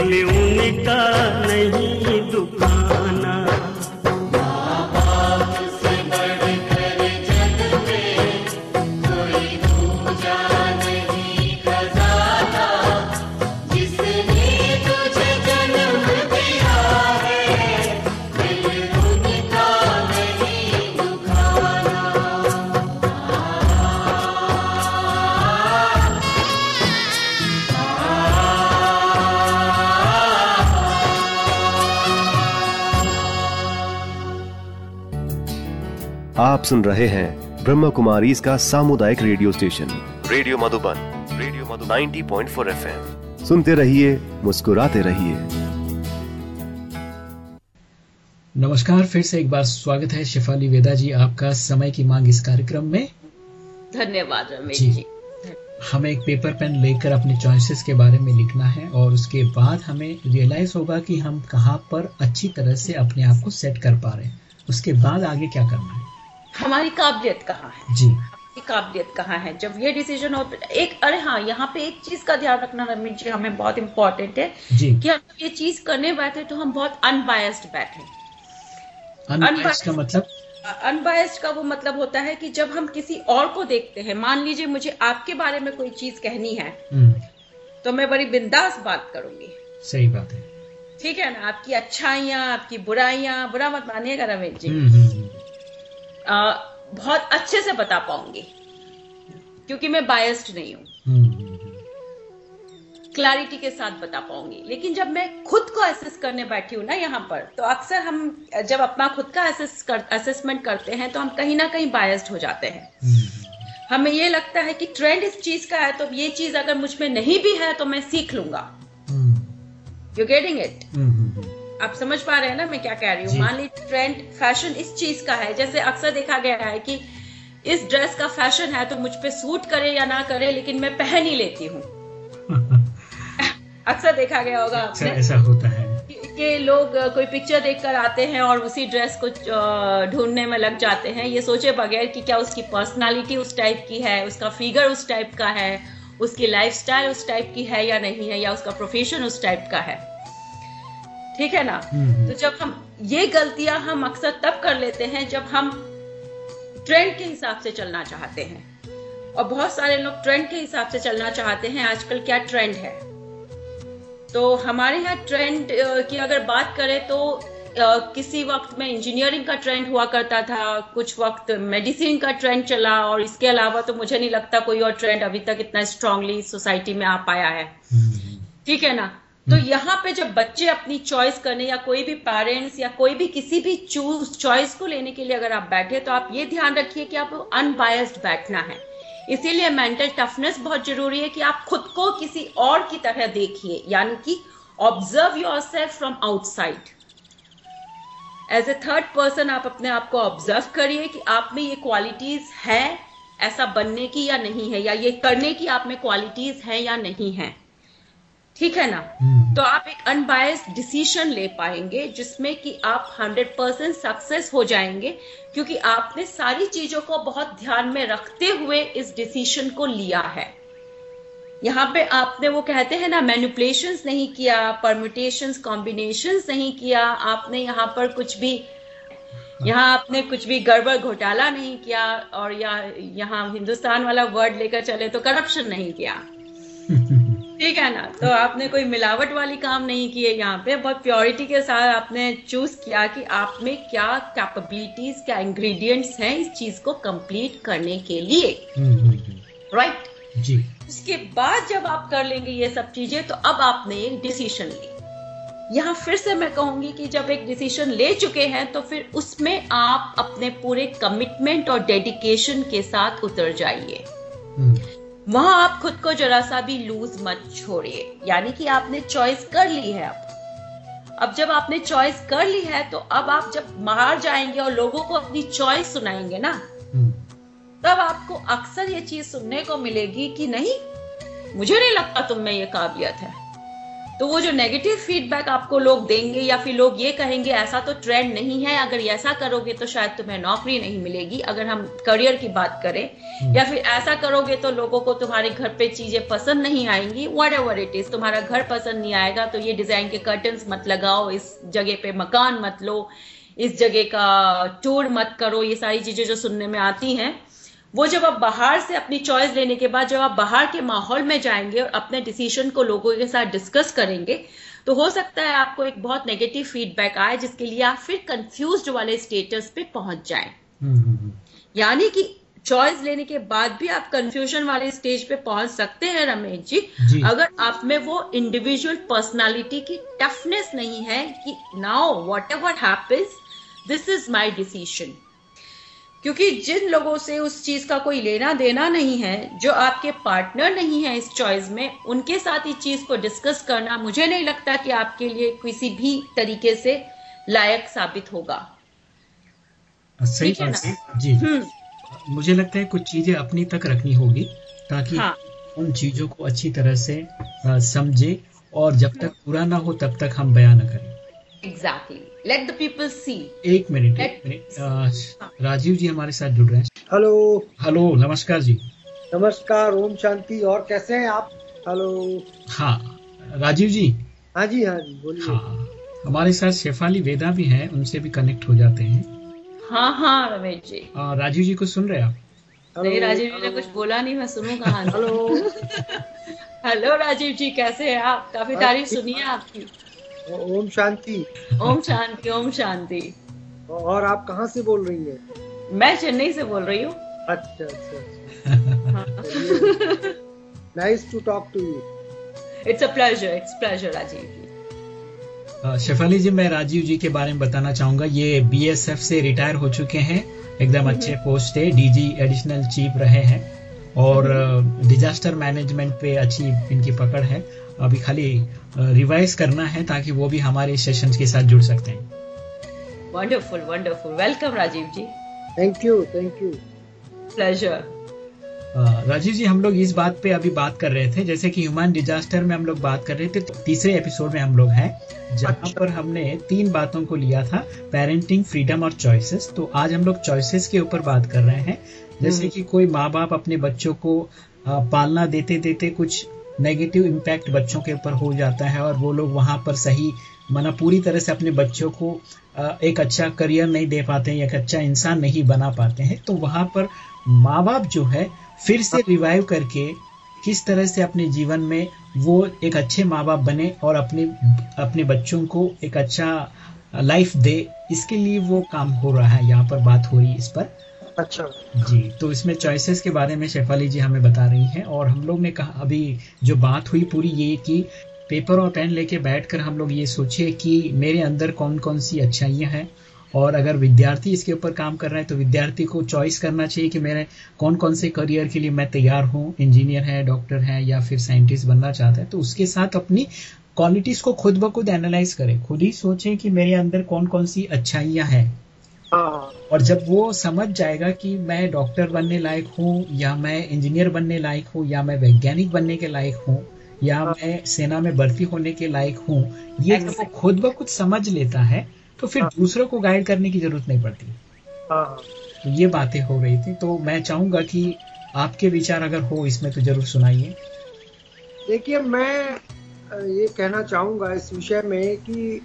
दिल उनका नहीं दुखाना सुन रहे हैं ब्रह्म कुमारी इसका सामुदायिक radio station. Radio Madhuban radio Madhu 90.4 point सुनते रहिए मुस्कुराते रहिए। नमस्कार फिर से एक बार स्वागत है शिफाली वेदा जी आपका समय की मांग इस कार्यक्रम में। धन्यवाद रमेश जी। जी। हमें एक पेपर पेन लेकर अपने चॉइसेस के बारे में लिखना है और उसके बाद हमें रियलाइज़ होगा कि हम कहाँ पर अच्छी तरह से अपने आप को सेट कर पा रहे हैं। उसके बाद आगे क्या करना है? हमारी काबिलियत कहाँ है? जी। हमारी काबिलियत कहाँ है? जब ये डिसीज़न हो एक अरे हाँ यहाँ पे एक चीज़ का ध्यान रखना रमेश जी हमें बहुत इम्पोर्टेंट है कि हम ये चीज़ करने बैठे तो हम बहुत अनबायस्ड बैठे अनबायस्ड का मतलब? अनबायस्ड का वो मतलब होता है कि जब हम किसी और को देखते हैं मान लीजिए मुझे आपके बारे में कोई चीज़ कहनी है हम्म, तो मैं बड़ी बिंदास बात करूँगी। सही बात है। ठीक है ना? आपकी अच्छाइयाँ आपकी बुराइयाँ बुरा मत मानिएगा रमेश जी। हम्म, हम्म, आ, बहुत अच्छे से बता पाऊँगी। क्योंकि मैं बायस्ड नहीं हूँ। हम्म, हम्म, क्लैरिटी के साथ बता पाऊँगी। लेकिन जब मैं खुद को असेस करने बैठी हूँ ना यहाँ पर तो अक्सर हम जब अपना खुद का असेस कर, असेसमेंट करते हैं तो हम कहीं ना कहीं बायस्ड हो जाते हैं। हम्म, हमें ये लगता है कि ट्रेंड इस चीज़ का है तो ये चीज़ अगर मुझमें नहीं भी है तो मैं सीख लूँगा। Hmm, you getting it hmm, hmm, hmm, आप समझ पा रहे हैं ना मैं क्या कह रही हूँ? मान लीजिए ट्रेंड फ़ैशन इस चीज़ का है। जैसे अक्सर देखा गया है कि इस ड्रेस का फ़ैशन है तो मुझ पे सूट करे या ना करे लेकिन मैं पहन ही लेती हूँ। अक्सर देखा गया होगा अक्सर आपने ऐसा होता है। कि कि लोग कोई पिक्चर देखकर आते हैं और उसी ड्रेस को ढूँढने में लग जाते हैं। ये सोचे बगैर कि क्या उसकी पर्सनालिटी उस टाइप की है उसका फिगर उस टाइप का है उसकी लाइफस्टाइल उस टाइप की है या नहीं है या उसका प्रोफेशन उस टाइप का है। ठीक है ना? हम्म, तो जब हम ये गलतियाँ हम अक्सर तब कर लेते हैं जब हम ट्रेंड के हिसाब से चलना चाहते हैं। और बहुत सारे लोग ट्रेंड के हिसाब से चलना चाहते हैं। आजकल क्या ट्रेंड है? तो हमारे यहाँ ट्रेंड की अगर बात करें तो किसी वक्त में इंजीनियरिंग का ट्रेंड हुआ करता था कुछ वक्त मेडिसिन का ट्रेंड चला और इसके अलावा तो मुझे नहीं लगता कोई और ट्रेंड अभी तक इतना स्ट्रांगली सोसाइटी में आ पाया है। हम्म, ठीक है ना? तो यहाँ पे जब बच्चे अपनी चॉइस करने या कोई भी पेरेंट्स या कोई भी किसी भी चूज़ चॉइस को लेने के लिए अगर आप बैठे तो आप ये ध्यान रखिए कि आप अनबायस्ड बैठना है। इसीलिए मेंटल टफनेस बहुत ज़रूरी है कि आप खुद को किसी और की तरह देखिए यानी कि observe yourself from outside as a third person आप अपने आप को ऑब्ज़र्व करिए कि आप में ये क्वालिटीज है ऐसा बनने की या नहीं है या ये करने की आप में क्वालिटीज हैं या नहीं है। ठीक है ना? हम्म, तो आप एक अनबायस्ड डिसीज़न ले पाएँगे जिसमें कि आप 100 परसेंट सक्सेस हो जाएँगे क्योंकि आपने सारी चीज़ों को बहुत ध्यान में रखते हुए इस डिसीज़न को लिया है। यहाँ पे आपने वो कहते हैं ना मैनिपुलेशंस नहीं किया परम्यूटेशंस कॉम्बिनेशन नहीं किया आपने यहाँ पर कुछ भी यहाँ आपने कुछ भी गड़बड़ घोटाला नहीं किया और या यहाँ हिंदुस्तान वाला वर्ड लेकर चले तो करप्शन नहीं किया। ठीक है ना? तो आपने कोई मिलावट वाली काम नहीं किए यहाँ पे बहुत प्योरिटी के साथ आपने चूज़ किया कि आप में क्या कैपेबिलिटीज क्या इंग्रेडिएंट्स हैं इस चीज़ को कंप्लीट करने के लिए। हम्म, हम्म, हम्म, राइट जी। उसके बाद जब आप कर लेंगे ये सब चीज़ें तो अब आपने एक डिसीज़न ली। यहाँ फिर से मैं कहूँगी कि जब एक डिसीज़न ले चुके हैं तो फिर उसमें आप अपने पूरे कमिटमेंट और डेडिकेशन के साथ उतर जाइए। वहाँ आप खुद को जरा सा भी लूज मत छोड़िए। यानी कि आपने चॉइस कर ली है अब। अब जब आपने चॉइस कर ली है तो अब आप जब बाहर जाएँगे और लोगों को अपनी चॉइस सुनाएँगे ना हम्म, तब आपको अक्सर ये चीज़ सुनने को मिलेगी कि नहीं मुझे नहीं लगता तुम में ये काबिलियत है। तो वो जो नेगेटिव फीडबैक आपको लोग देंगे या फिर लोग ये कहेंगे ऐसा तो ट्रेंड नहीं है अगर ऐसा करोगे तो शायद तुम्हें नौकरी नहीं मिलेगी अगर हम करियर की बात करें हम्म। या फिर ऐसा करोगे तो लोगों को तुम्हारे घर पे चीज़ें पसंद नहीं आएँगी वट एवर इट इज़ तुम्हारा घर पसंद नहीं आएगा तो ये डिज़ाइन के कर्टन मत लगाओ इस जगह पे मकान मत लो इस जगह का टूर मत करो ये सारी चीज़ें जो सुनने में आती हैं वो जब आप बाहर से अपनी चॉइस लेने के बाद जब आप बाहर के माहौल में जाएँगे और अपने डिसीज़न को लोगों के साथ डिस्कस करेंगे तो हो सकता है आपको एक बहुत नेगेटिव फीडबैक आए जिसके लिए आप फिर कंफ्यूज वाले स्टेटस पे पहुँच जाए। यानी कि चॉइस लेने के बाद भी आप कंफ्यूजन वाले स्टेज पे पहुँच सकते हैं रमेश जी, जी। अगर आप में वो इंडिविजुअल पर्सनालिटी की टफनेस नहीं है कि now whatever happens this is my decision क्योंकि जिन लोगों से उस चीज़ का कोई लेना देना नहीं है जो आपके पार्टनर नहीं है इस चॉइस में उनके साथ इस चीज़ को डिस्कस करना मुझे नहीं लगता कि आपके लिए किसी भी तरीके से लायक साबित होगा। सही बात जी हम्म। मुझे लगता है कुछ चीज़ें अपनी तक रखनी होगी ताकि हाँ. उन चीज़ों को अच्छी तरह से समझे और जब तक पूरा ना हो तब तक हम बयान न करें। Exactly let the people see एक मिनट एक मिनट। राजीव जी हमारे साथ जुड़ रहे हैं। हेलो। हेलो नमस्कार जी। नमस्कार ओम शांति। और कैसे हैं आप? हेलो। हाँ राजीव जी। हाँ जी हाँ जी बोलिए। हाँ हमारे साथ शेफाली वेदा भी हैं उनसे भी कनेक्ट हो जाते हैं। हाँ हाँ रमेश जी। आ, राजीव जी को सुन रहे आप? नहीं राजीव जी ने कुछ बोला नहीं मैं सुनू कहा हेलो। हेलो राजीव जी कैसे हैं आप? काफ़ी तारीफ़ सुनी है आपकी। ओम शांति। ओम शांति ओम शांति। और आप कहाँ से बोल रही हैं? मैं चेन्नई से बोल रही हूँ। अच्छा अच्छा nice to talk to you it's a pleasure it's pleasure Rajeev ji Shefali ji मैं राजीव जी के बारे में बताना चाहूँगा। ये बीएसएफ से रिटायर हो चुके हैं। एकदम हम्म। अच्छे पोस्ट है। डीजी एडिशनल चीफ रहे हैं। और डिजास्टर हम्म। मैनेजमेंट पे अच्छी इनकी पकड़ है। अभी खाली रिवाइज करना है ताकि वो भी हमारे सेशन के साथ जुड़ सकते हैं। Wonderful wonderful welcome Rajeev ji thank you thank you pleasure Rajeev ji हम लोग इस बात पे अभी बात कर रहे थे जैसे कि ह्यूमन डिजास्टर में हम लोग बात कर रहे थे तो तीसरे एपिसोड में हम लोग हैं जहाँ अच्छा। पर हमने तीन बातों को लिया था पेरेंटिंग फ्रीडम और चॉइसेस तो आज हम लोग चॉइसेस के ऊपर बात कर रहे हैं। जैसे हम्म। कि कोई माँ बाप अपने बच्चों को पालना देते देते कुछ नेगेटिव इम्पैक्ट बच्चों के ऊपर हो जाता है और वो लोग वहाँ पर सही मना, पूरी तरह से अपने बच्चों को एक अच्छा करियर नहीं दे पाते हैं, एक अच्छा इंसान नहीं बना पाते हैं। तो वहाँ पर माँ बाप जो है, फिर से रिवाइव करके किस तरह से अपने जीवन में वो एक अच्छे माँ बाप बने और अपने अपने बच्चों को एक अच्छा लाइफ दे, इसके लिए वो काम हो रहा है। यहाँ पर बात हो रही है इस पर। अच्छा जी तो इसमें चॉइसेस के बारे में शेफाली जी हमें बता रही हैं और हम लोग ने कहा, अभी जो बात हुई पूरी ये कि पेपर और पेन लेके बैठकर हम लोग ये सोचे कि मेरे अंदर कौन कौन सी अच्छाइयाँ हैं और अगर विद्यार्थी इसके ऊपर काम कर रहे हैं तो विद्यार्थी को चॉइस करना चाहिए कि मेरे कौन कौन से करियर के लिए मैं तैयार हूँ इंजीनियर है डॉक्टर है या फिर साइंटिस्ट बनना चाहता है तो उसके साथ अपनी क्वालिटीज को खुद ब खुद एनालाइज करें खुद ही सोचें कि मेरे अंदर कौन कौन सी अच्छाइयाँ हैं। और जब वो समझ जाएगा कि मैं डॉक्टर बनने लायक हूँ या मैं इंजीनियर बनने लायक हूँ या मैं वैज्ञानिक बनने के लायक हूँ या हाँ। मैं सेना में भर्ती होने के लायक हूँ ये जब वो खुद ब खुद समझ लेता है तो फिर हाँ। दूसरों को गाइड करने की ज़रूरत नहीं पड़ती। तो ये बातें हो रही थी। तो मैं चाहूँगा कि आपके विचार अगर हो इसमें तो ज़रूर सुनाइए। देखिए मैं ये कहना चाहूँगा इस विषय में कि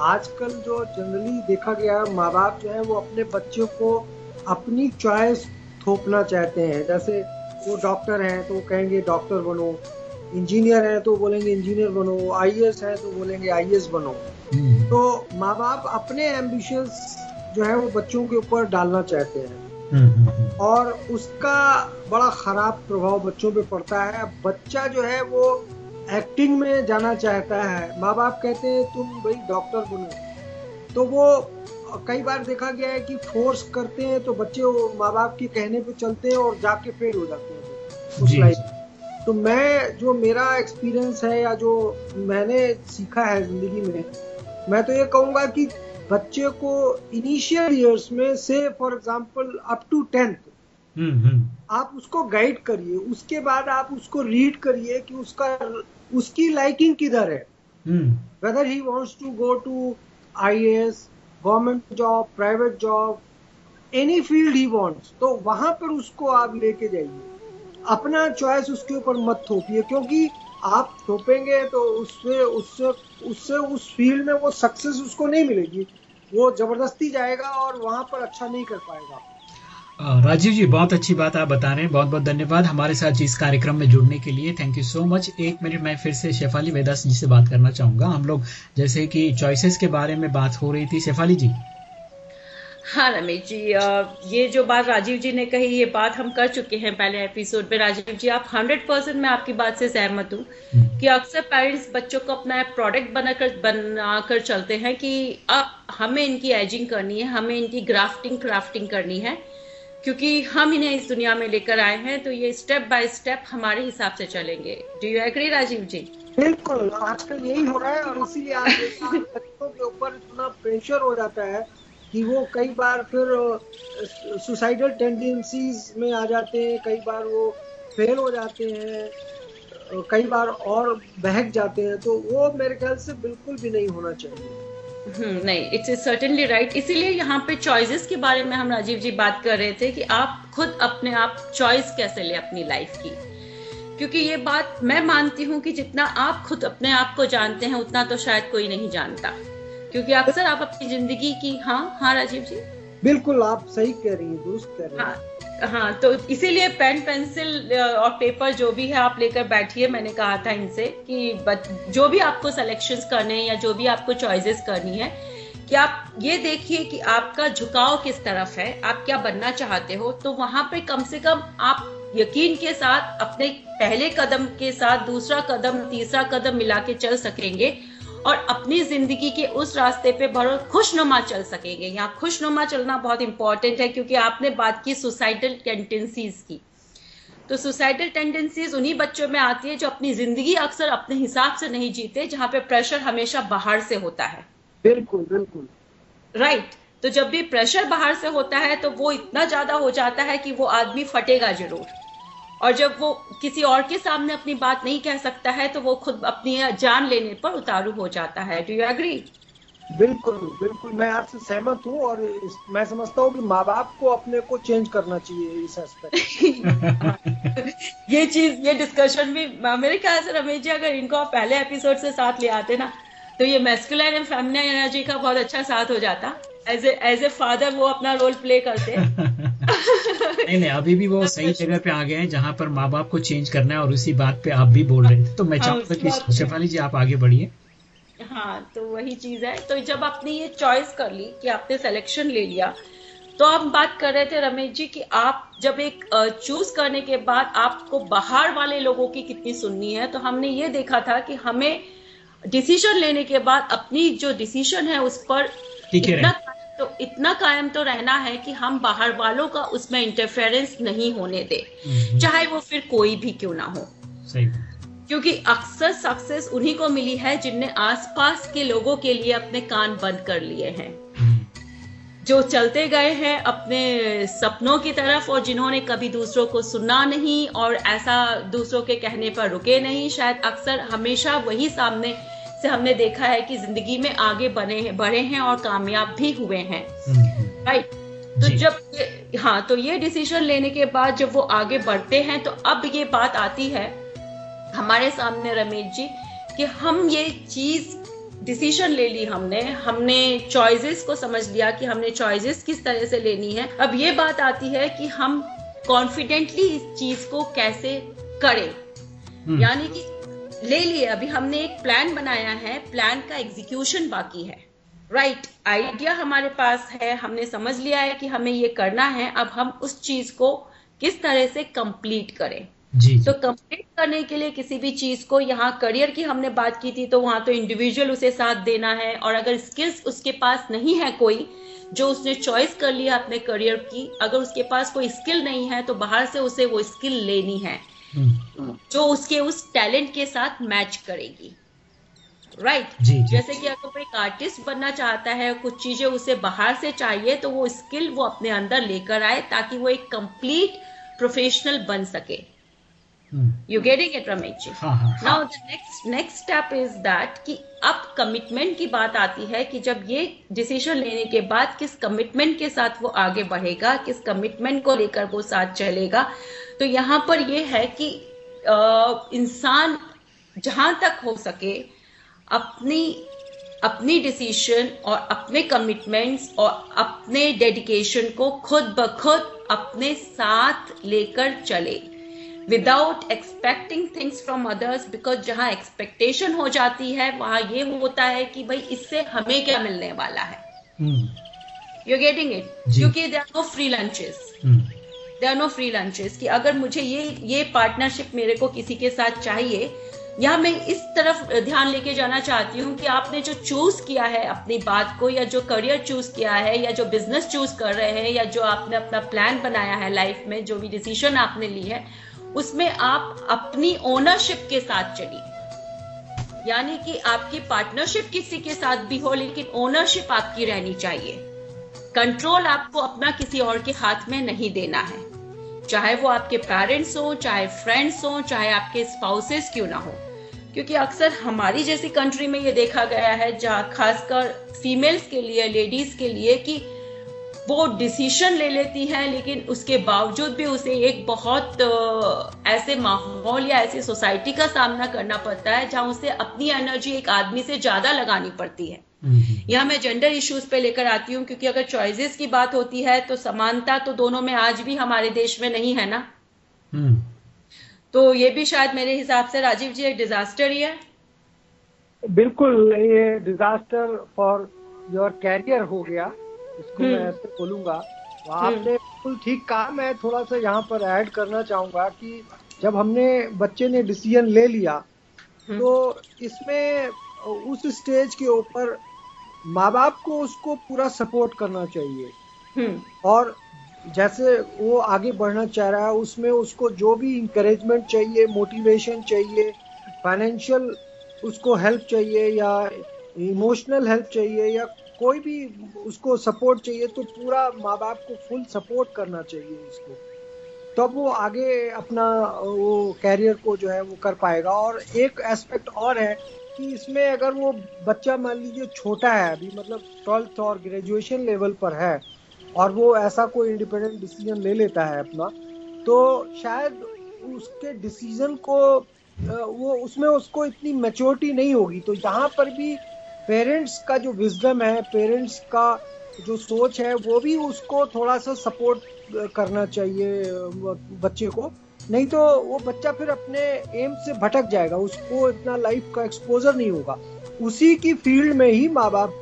आजकल जो जनरली देखा गया है माँ बाप जो है वो अपने बच्चों को अपनी चॉइस थोपना चाहते हैं। जैसे वो डॉक्टर हैं तो कहेंगे डॉक्टर बनो। इंजीनियर हैं तो बोलेंगे इंजीनियर बनो। आईएएस है तो बोलेंगे आईएएस बनो। हम्म। तो माँ बाप अपने एम्बिशंस जो है वो बच्चों के ऊपर डालना चाहते हैं। हम्म, हम्म, और उसका बड़ा खराब प्रभाव बच्चों पे पड़ता है। बच्चा जो है वो एक्टिंग में जाना चाहता है। माँ बाप कहते हैं तुम भाई डॉक्टर बनो। तो वो कई बार देखा गया है कि फोर्स करते हैं तो बच्चे माँ बाप के कहने पे चलते हैं और जाके फेल हो जाते हैं। उस लाइफ तो मैं जो मेरा एक्सपीरियंस है या जो मैंने सीखा है ज़िंदगी में मैं तो ये कहूँगा कि बच्चे को इनिशियल ईयर्स में से for example up to tenth. आप उसको गाइड करिए। उसके बाद आप उसको रीड करिए कि उसका उसकी लाइकिंग किधर है? Whether he wants to go to I S government job private job any field he wants तो वहाँ पर उसको आप लेके जाइए। अपना चॉइस उसके ऊपर मत थोपिए क्योंकि आप थोपेंगे तो उससे उससे उससे उस फ़ील्ड में वो सक्सेस उसको नहीं मिलेगी। वो ज़बरदस्ती जाएगा और वहाँ पर अच्छा नहीं कर पाएगा। राजीव जी बहुत अच्छी बात आप बता रहे हैं। बहुत बहुत धन्यवाद हमारे साथ इस कार्यक्रम में जुड़ने के लिए। थैंक यू सो मच एक मिनट मैं फिर से शेफाली वेदास जी से बात करना चाहूँगा। हम लोग जैसे कि चॉइसेस के बारे में बात हो रही थी। शेफाली जी। हाँ रमेश जी ये जो बात राजीव जी ने कही ये बात हम कर चुके हैं पहले एपिसोड में राजीव जी आप हंड्रेड परसेंट मैं आपकी बात से सहमत हूँ हम्म। कि अक्सर पेरेंट्स बच्चों को अपना प्रोडक्ट बनाकर बनाकर चलते हैं कि अब हमें इनकी एजिंग करनी है हमें इनकी ग्राफ्टिंग क्राफ्टिंग करनी है। क्योंकि हम इन्हें इस दुनिया में लेकर आए हैं तो ये स्टेप बाय स्टेप हमारे हिसाब से चलेंगे। Do you agree Rajeev ji बिल्कुल, आजकल यही हो रहा है और इसीलिए बच्चों के ऊपर इतना प्रेशर हो जाता है कि वो कई बार फिर सुसाइडल टेंडेंसीज में आ जाते हैं, कई बार वो फेल हो जाते हैं कई बार और बहक जाते हैं तो वो मेरे ख्याल से बिल्कुल भी नहीं होना चाहिए। नहीं इट्स सर्टेनली राइट इसीलिए यहाँ पे चॉइसेस के बारे में हम राजीव जी बात कर रहे थे कि आप खुद अपने आप चॉइस कैसे ले अपनी लाइफ की। क्योंकि ये बात मैं मानती हूँ कि जितना आप खुद अपने आप को जानते हैं उतना तो शायद कोई नहीं जानता। क्योंकि अक्सर आप अपनी ज़िंदगी की हाँ हाँ राजीव जी? बिल्कुल आप सही कह रही हैं दुरुस्त कह रही हैं। हाँ, हाँ तो इसीलिए पेन, पेंसिल और पेपर जो भी है आप लेकर बैठिए। मैंने कहा था इनसे कि जो भी आपको सिलेक्शंस करने हैं या जो भी आपको चॉइसेस करनी है, कि आप ये देखिए कि आपका झुकाव किस तरफ़ है, आप क्या बनना चाहते हो। तो वहाँ पे कम से कम आप यकीन के साथ अपने पहले कदम के साथ दूसरा कदम, तीसरा कदम मिला के चल सकेंगे। और अपनी ज़िंदगी के उस रास्ते पे बहुत खुशनुमा चल सकेंगे। यहाँ खुशनुमा चलना बहुत इंपॉर्टेंट है क्योंकि आपने बात की सुसाइडल टेंडेंसीज की। तो सुसाइडल टेंडेंसीज उन्हीं बच्चों में आती है जो अपनी ज़िंदगी अक्सर अपने हिसाब से नहीं जीते जहाँ पे प्रेशर हमेशा बाहर से होता है। बिल्कुल बिल्कुल। Right right. तो जब भी प्रेशर बाहर से होता है तो वो इतना ज़्यादा हो जाता है कि वो आदमी फटेगा ज़रूर। और जब वो किसी और के सामने अपनी बात नहीं कह सकता है तो वो खुद अपनी जान लेने पर उतारू हो जाता है। डू यू एग्री बिल्कुल बिल्कुल मैं आपसे सहमत हूँ और इस, मैं समझता हूँ कि माँ बाप को अपने को चेंज करना चाहिए इस एस्पेक्ट ये चीज़ ये डिस्कशन भी मेरे ख्याल से रमेश जी अगर इनको आप पहले एपिसोड से साथ ले आते ना तो ये मेस्कुलर एंड फेमिनिन एनर्जी का बहुत अच्छा साथ हो जाता। As a as a father वो अपना रोल प्ले करते नहीं नहीं अभी भी वो सही जगह पे आ गए हैं जहाँ पर माँ बाप को चेंज करना है और उसी बात पे आप भी बोल रहे थे तो मैं हाँ, चाहूँगा कि शेफाली जी आप आगे बढ़िए। हाँ तो वही चीज़ है। तो जब आपने ये चॉइस कर ली कि आपने सिलेक्शन ले लिया तो आप बात कर रहे थे रमेश जी कि आप जब एक चूज़ करने के बाद आपको बाहर वाले लोगों की कितनी सुननी है तो हमने ये देखा था कि हमें डिसीज़न लेने के बाद अपनी जो डिसीज़न है उस पर इतना तो इतना कायम तो रहना है कि हम बाहर वालों का उसमें इंटरफेरेंस नहीं होने दे हम्म। चाहे वो फिर कोई भी क्यों ना हो सही क्योंकि अक्सर सक्सेस उन्हीं को मिली है जिनने आसपास के लोगों के लिए अपने कान बंद कर लिए हैं हम्म। जो चलते गए हैं अपने सपनों की तरफ़ और जिन्होंने कभी दूसरों को सुना नहीं और ऐसा दूसरों के कहने पर रुके नहीं शायद अक्सर हमेशा वही सामने से हमने देखा है कि ज़िंदगी में आगे बने हैं बढ़े हैं और कामयाब भी हुए हैं। राइट तो जब हाँ तो ये डिसीज़न लेने के बाद जब वो आगे बढ़ते हैं तो अब ये बात आती है हमारे सामने रमेश जी कि हम ये चीज़ डिसीज़न ले ली हमने। हमने चॉइसेस को समझ लिया कि हमने चॉइसेस किस तरह से लेनी है। अब ये बात आती है कि हम कॉन्फिडेंटली इस चीज़ को कैसे करें। हम्म। यानी कि ले लिए। अभी हमने एक प्लान बनाया है। प्लान का एग्जीक्यूशन बाकी है। राइट right, आइडिया हमारे पास है। हमने समझ लिया है कि हमें ये करना है। अब हम उस चीज़ को किस तरह से कंप्लीट करें। जी, तो कंप्लीट करने के लिए किसी भी चीज़ को यहाँ करियर की हमने बात की थी तो वहाँ तो इंडिविजुअल उसे साथ देना है। और अगर स्किल्स उसके पास नहीं है कोई जो उसने चॉइस कर लिया अपने करियर की अगर उसके पास कोई स्किल नहीं है तो बाहर से उसे वो स्किल लेनी है। जो उसके उस टैलेंट के साथ मैच करेगी। Right right? जैसे कि अगर कोई आर्टिस्ट बनना चाहता है कुछ चीज़ें उसे बाहर से चाहिए तो वो स्किल वो अपने अंदर लेकर आए ताकि वो एक कंप्लीट प्रोफेशनल बन सके। You getting it Ramesh ji now the next next step is that कि अब कमिटमेंट की बात आती है कि जब ये डिसीज़न लेने के बाद किस कमिटमेंट के साथ वो आगे बढ़ेगा किस कमिटमेंट को लेकर वो साथ चलेगा तो यहाँ पर ये है कि इंसान जहाँ तक हो सके अपनी अपनी डिसीज़न और अपने कमिटमेंट्स और अपने डेडिकेशन को खुद ब खुद अपने साथ लेकर चले। Without expecting things from others because जहाँ एक्सपेक्टेशन हो जाती है वहाँ ये होता है कि भाई इससे हमें क्या मिलने वाला है। यू गेटिंग इट क्योंकि there are no free lunches there are no free lunches कि अगर मुझे ये ये पार्टनरशिप मेरे को किसी के साथ चाहिए या मैं इस तरफ़ ध्यान लेके जाना चाहती हूँ कि आपने जो चूज़ किया है अपनी बात को या जो करियर चूज़ किया है या जो बिज़नेस चूज़ कर रहे हैं या जो आपने अपना प्लान बनाया है लाइफ में जो भी डिसीज़न आपने ली है उसमें आप अपनी ओनरशिप के साथ चलिए। यानी कि आपकी पार्टनरशिप किसी के साथ भी हो, लेकिन ओनरशिप आपकी रहनी चाहिए। कंट्रोल आपको अपना किसी और के हाथ में नहीं देना है। चाहे वो आपके पेरेंट्स हो, चाहे फ्रेंड्स हो, चाहे आपके स्पाउसेस क्यों ना हो। क्योंकि अक्सर हमारी जैसी कंट्री में ये देखा गया है, जहाँ खासकर फीमेल्स के लिए लेडीज़ के लिए, कि वो डिसीशन ले लेती हैं लेकिन उसके बावजूद भी उसे एक बहुत ऐसे माहौल या ऐसी सोसाइटी का सामना करना पड़ता है जहाँ उसे अपनी एनर्जी एक आदमी से ज़्यादा लगानी पड़ती है। यहाँ मैं जेंडर इश्यूज़ पे लेकर आती हूँ क्योंकि अगर चॉइसेस की बात होती है तो समानता तो दोनों में आज भी हमारे देश में नहीं है ना? हम्म। तो ये भी शायद मेरे हिसाब से राजीव जी एक डिजास्टर ही है। बिल्कुल ये डिजास्टर फॉर योर कैरियर हो गया। इसको मैं हम्म। ऐसे बोलूँगा तो आपने हम्म। बिल्कुल ठीक कहा मैं थोड़ा सा यहाँ पर ऐड करना चाहूँगा कि जब हमने बच्चे ने डिसीज़न ले लिया हम्म। तो इसमें उस स्टेज के ऊपर माँ बाप को उसको पूरा सपोर्ट करना चाहिए और जैसे वो आगे बढ़ना चाह रहा है उसमें उसको जो भी इंकरेजमेंट चाहिए मोटिवेशन चाहिए फाइनेंशियल उसको हेल्प चाहिए या इमोशनल हेल्प चाहिए या कोई भी उसको सपोर्ट चाहिए तो पूरा माँ बाप को फुल सपोर्ट करना चाहिए उसको। तब तो वो आगे अपना, वो कैरियर को जो है वो कर पाएगा। और एक एस्पेक्ट और है कि इसमें अगर वो बच्चा मान लीजिए छोटा है, अभी मतलब ट्वेल्थ और ग्रेजुएशन लेवल पर है, और वो ऐसा कोई इंडिपेंडेंट डिसीज़न ले लेता है अपना तो शायद उसके डिसीज़न को वो उसमें उसको इतनी मेच्योरिटी नहीं होगी। तो यहाँ पर भी पेरेंट्स का जो विजडम है, पेरेंट्स का जो सोच है, वो भी उसको थोड़ा सा सपोर्ट करना चाहिए बच्चे को। नहीं तो वो बच्चा फिर अपने एम से भटक जाएगा, उसको इतना लाइफ का एक्सपोजर नहीं होगा। उसी की फ़ील्ड में ही माँ बाप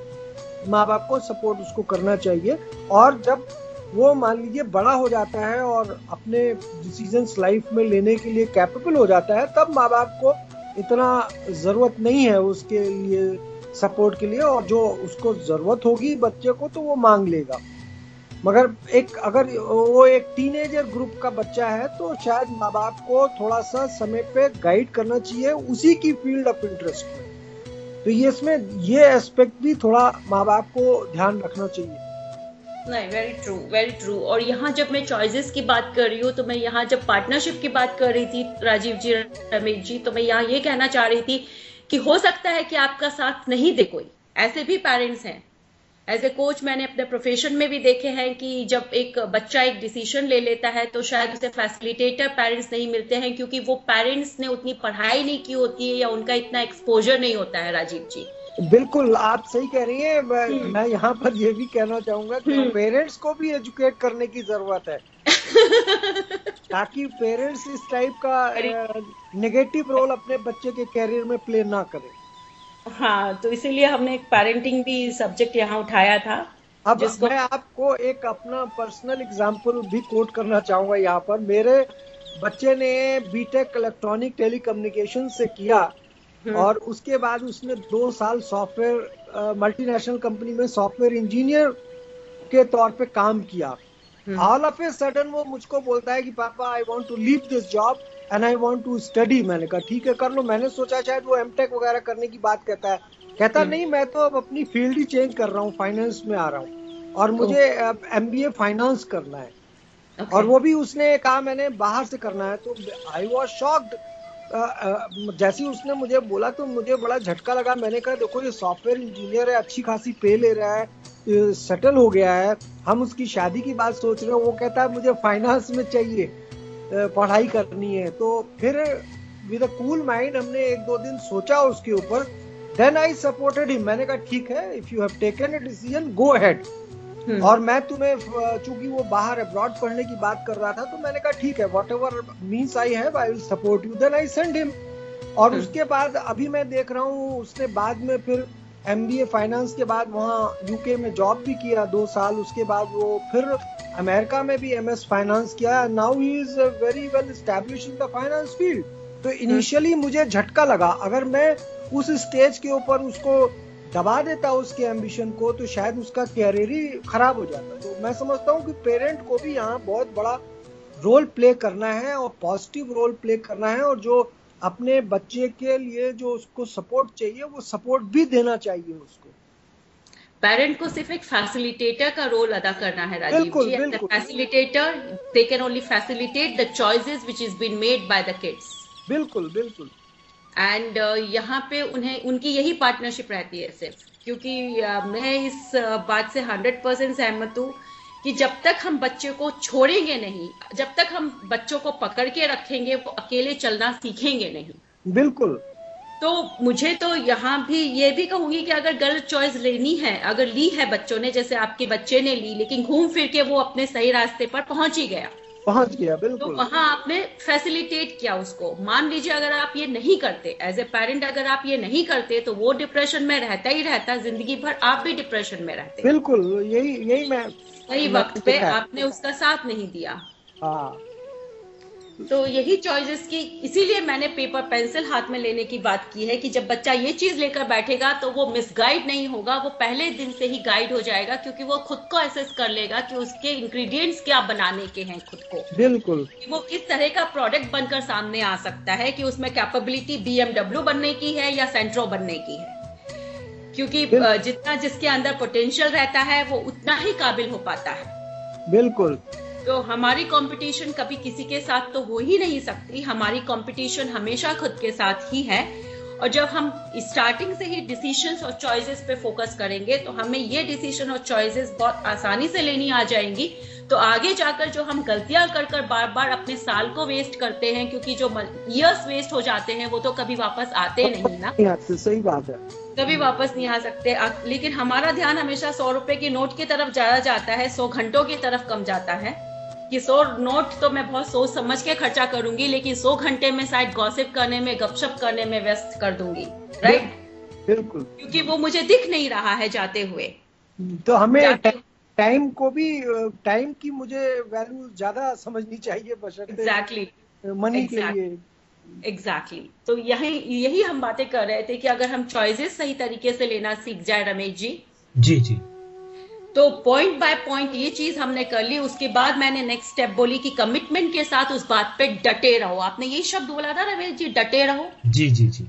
माँ बाप को सपोर्ट उसको करना चाहिए। और जब वो मान लीजिए बड़ा हो जाता है और अपने डिसीजंस लाइफ में लेने के लिए कैपेबल हो जाता है, तब माँ बाप को इतना ज़रूरत नहीं है उसके लिए सपोर्ट के लिए और जो उसको ज़रूरत होगी बच्चे को तो वो मांग लेगा। मगर एक, अगर वो एक टीनेजर ग्रुप का बच्चा है तो शायद माँ बाप को थोड़ा सा समय पे गाइड करना चाहिए उसी की फ़ील्ड ऑफ़ इंटरेस्ट में। तो ये इसमें, ये एस्पेक्ट भी थोड़ा माँ बाप को ध्यान रखना चाहिए। नहीं वेरी ट्रू वेरी ट्रू और यहाँ जब मैं चॉइसेस की बात कर रही हूँ तो मैं यहाँ जब पार्टनरशिप की बात कर रही थी, राजीव जी, रमेश जी तो मैं यहाँ ये कहना चाह रही थी कि हो सकता है कि आपका साथ नहीं दे कोई। ऐसे भी पेरेंट्स हैं। एज ए कोच मैंने अपने प्रोफेशन में भी देखे हैं कि जब एक बच्चा एक डिसीज़न ले लेता है तो शायद उसे फैसिलिटेटर पेरेंट्स नहीं मिलते हैं, क्योंकि वो पेरेंट्स ने उतनी पढ़ाई नहीं की होती है या उनका इतना एक्सपोजर नहीं होता है राजीव जी। बिल्कुल आप सही कह रही हैं मैं, हम्म। मैं यहाँ पर ये भी कहना चाहूँगा कि पेरेंट्स हम्म। को भी एजुकेट करने की ज़रूरत है ताकि पेरेंट्स इस टाइप का नेगेटिव रोल अपने बच्चे के कैरियर में प्ले ना करें हाँ तो इसीलिए हमने एक पेरेंटिंग भी सब्जेक्ट यहाँ उठाया था अब जिसको... मैं आपको एक अपना पर्सनल एग्जांपल भी कोट करना चाहूँगा यहाँ पर मेरे बच्चे ने बीटेक इलेक्ट्रॉनिक टेलीकम्युनिकेशन से किया। और उसके बाद उसने दो साल सॉफ्टवेयर मल्टीनेशनल कंपनी में सॉफ्टवेयर इंजीनियर के तौर पे काम किया। ऑल ऑफ़ ए सडन वो मुझको बोलता है कि पापा I want to leave this job and I want to study मैंने कहा ठीक है कर लो। मैंने सोचा शायद वो एमटेक वगैरह करने की बात कहता है। कहता हम्म। नहीं मैं तो अब अपनी फ़ील्ड ही चेंज कर रहा हूँ फाइनेंस में आ रहा हूँ और मुझे एम बी ए फाइनेंस करना है। Okay. और वो भी उसने कहा मैंने बाहर से करना है। तो आई वॉज़ शॉक्ड जैसे ही उसने मुझे बोला तो मुझे बड़ा झटका लगा। मैंने कहा, देखो, ये सॉफ्टवेयर इंजीनियर है, अच्छी खासी पे ले रहा है सेटल हो गया है। हम उसकी शादी की बात सोच रहे हैं, वो कहता है, मुझे फाइनेंस में चाहिए पढ़ाई करनी है। तो फिर विद अ कूल माइंड हमने एक दो दिन सोचा उसके ऊपर। देन आई सपोर्टेड हिम मैंने कहा, ठीक है if you have taken a decision go ahead और मैं तुम्हें चूँकि वो बाहर अब्रॉड पढ़ने की बात कर रहा था तो मैंने कहा ठीक है whatever means I have I will support you then I send him और हम्म। उसके बाद अभी मैं देख रहा हूँ उसने बाद में फिर एम बी ए फाइनेंस के बाद वहाँ यूके में जॉब भी किया दो साल उसके बाद वो फिर अमेरिका में भी एम एस फाइनेंस किया now he is very well establish in the finance field तो इनिशियली हम्म। मुझे झटका लगा अगर मैं उस स्टेज के ऊपर उसको दबा देता उसके एम्बिशन को तो शायद उसका कैरियर ही खराब हो जाता। तो मैं समझता हूँ कि पेरेंट को भी यहाँ बहुत बड़ा रोल प्ले करना है और पॉजिटिव रोल प्ले करना है और जो अपने बच्चे के लिए जो उसको सपोर्ट चाहिए वो सपोर्ट भी देना चाहिए उसको। पेरेंट को सिर्फ़ एक फैसिलिटेटर का रोल अदा करना है राजीव बिल्कुल, जी facilitator they can only facilitate the choices which is been made by the kids बिल्कुल बिल्कुल। एंड uh, यहाँ पे उन्हें उनकी यही पार्टनरशिप रहती है सिर्फ़। क्योंकि uh, मैं इस uh, बात से हंड्रेड परसेंट सहमत हूँ कि जब तक हम बच्चे को छोड़ेंगे नहीं जब तक हम बच्चों को पकड़ के रखेंगे वो अकेले चलना सीखेंगे नहीं। बिल्कुल। तो मुझे तो यहाँ भी ये भी कहूँगी कि अगर गलत चॉइस लेनी है अगर ली है बच्चों ने जैसे आपके बच्चे ने ली लेकिन घूम फिर के वो अपने सही रास्ते पर पहुँच ही गया। पहुँच गया बिल्कुल। तो वहाँ आपने फैसिलिटेट किया उसको। मान लीजिए अगर आप ये नहीं करते एज ए पेरेंट अगर आप ये नहीं करते तो वो डिप्रेशन में रहता ही रहता ज़िंदगी भर आप भी डिप्रेशन में रहते। बिल्कुल यही यही मैं सही वक्त पे आपने उसका साथ नहीं दिया। हाँ। तो यही चॉइसेस की इसीलिए मैंने पेपर पेंसिल हाथ में लेने की बात की है कि जब बच्चा ये चीज़ लेकर बैठेगा तो वो मिसगाइड नहीं होगा वो पहले दिन से ही गाइड हो जाएगा क्योंकि वो खुद को एसेस कर लेगा कि उसके इंग्रेडिएंट्स क्या बनाने के हैं खुद को। बिल्कुल। वो किस तरह का प्रोडक्ट बनकर सामने आ सकता है कि उसमें कैपेबिलिटी बीएमडब्ल्यू बनने की है या सेंट्रो बनने की है। क्योंकि जितना जिसके अंदर पोटेंशियल रहता है वो उतना ही काबिल हो पाता है। बिल्कुल। तो हमारी कंपटीशन कभी किसी के साथ तो हो ही नहीं सकती। हमारी कंपटीशन हमेशा खुद के साथ ही है। और जब हम स्टार्टिंग से ही डिसीजंस और चॉइसेस पे फोकस करेंगे तो हमें ये डिसीज़न और चॉइसेस बहुत आसानी से लेनी आ जाएँगी। तो आगे जाकर जो हम गलतियाँ कर कर बार बार अपने साल को वेस्ट करते हैं क्योंकि जो ईयर्स वेस्ट हो जाते हैं वो तो कभी वापस आते नहीं ना। सही बात है। कभी वापस नहीं आ सकते। लेकिन हमारा ध्यान हमेशा सौ रुपए के नोट की तरफ़ ज़्यादा जाता है सौ घंटों की तरफ़ कम जाता है। कि सौ नोट तो मैं बहुत सोच समझ के खर्चा करूँगी लेकिन सौ घंटे में शायद गॉसिप करने में गपशप करने में व्यस्त कर दूँगी राइट बिल्कुल। क्योंकि वो मुझे दिख नहीं रहा है जाते हुए। तो हमें टाइम को भी टाइम की मुझे वैल्यू ज़्यादा समझनी चाहिए एग्जैक्टली मनी के लिए। Exactly exactly. तो यही यही हम बातें कर रहे थे कि अगर हम चॉइसेस सही तरीके से लेना सीख जाए रमेश जी। जी जी। तो पॉइंट बाय पॉइंट ये चीज़ हमने कर ली उसके बाद मैंने नेक्स्ट स्टेप बोली कि कमिटमेंट के साथ उस बात पे डटे रहो। आपने यही शब्द बोला था रमेश जी डटे रहो? जी जी जी।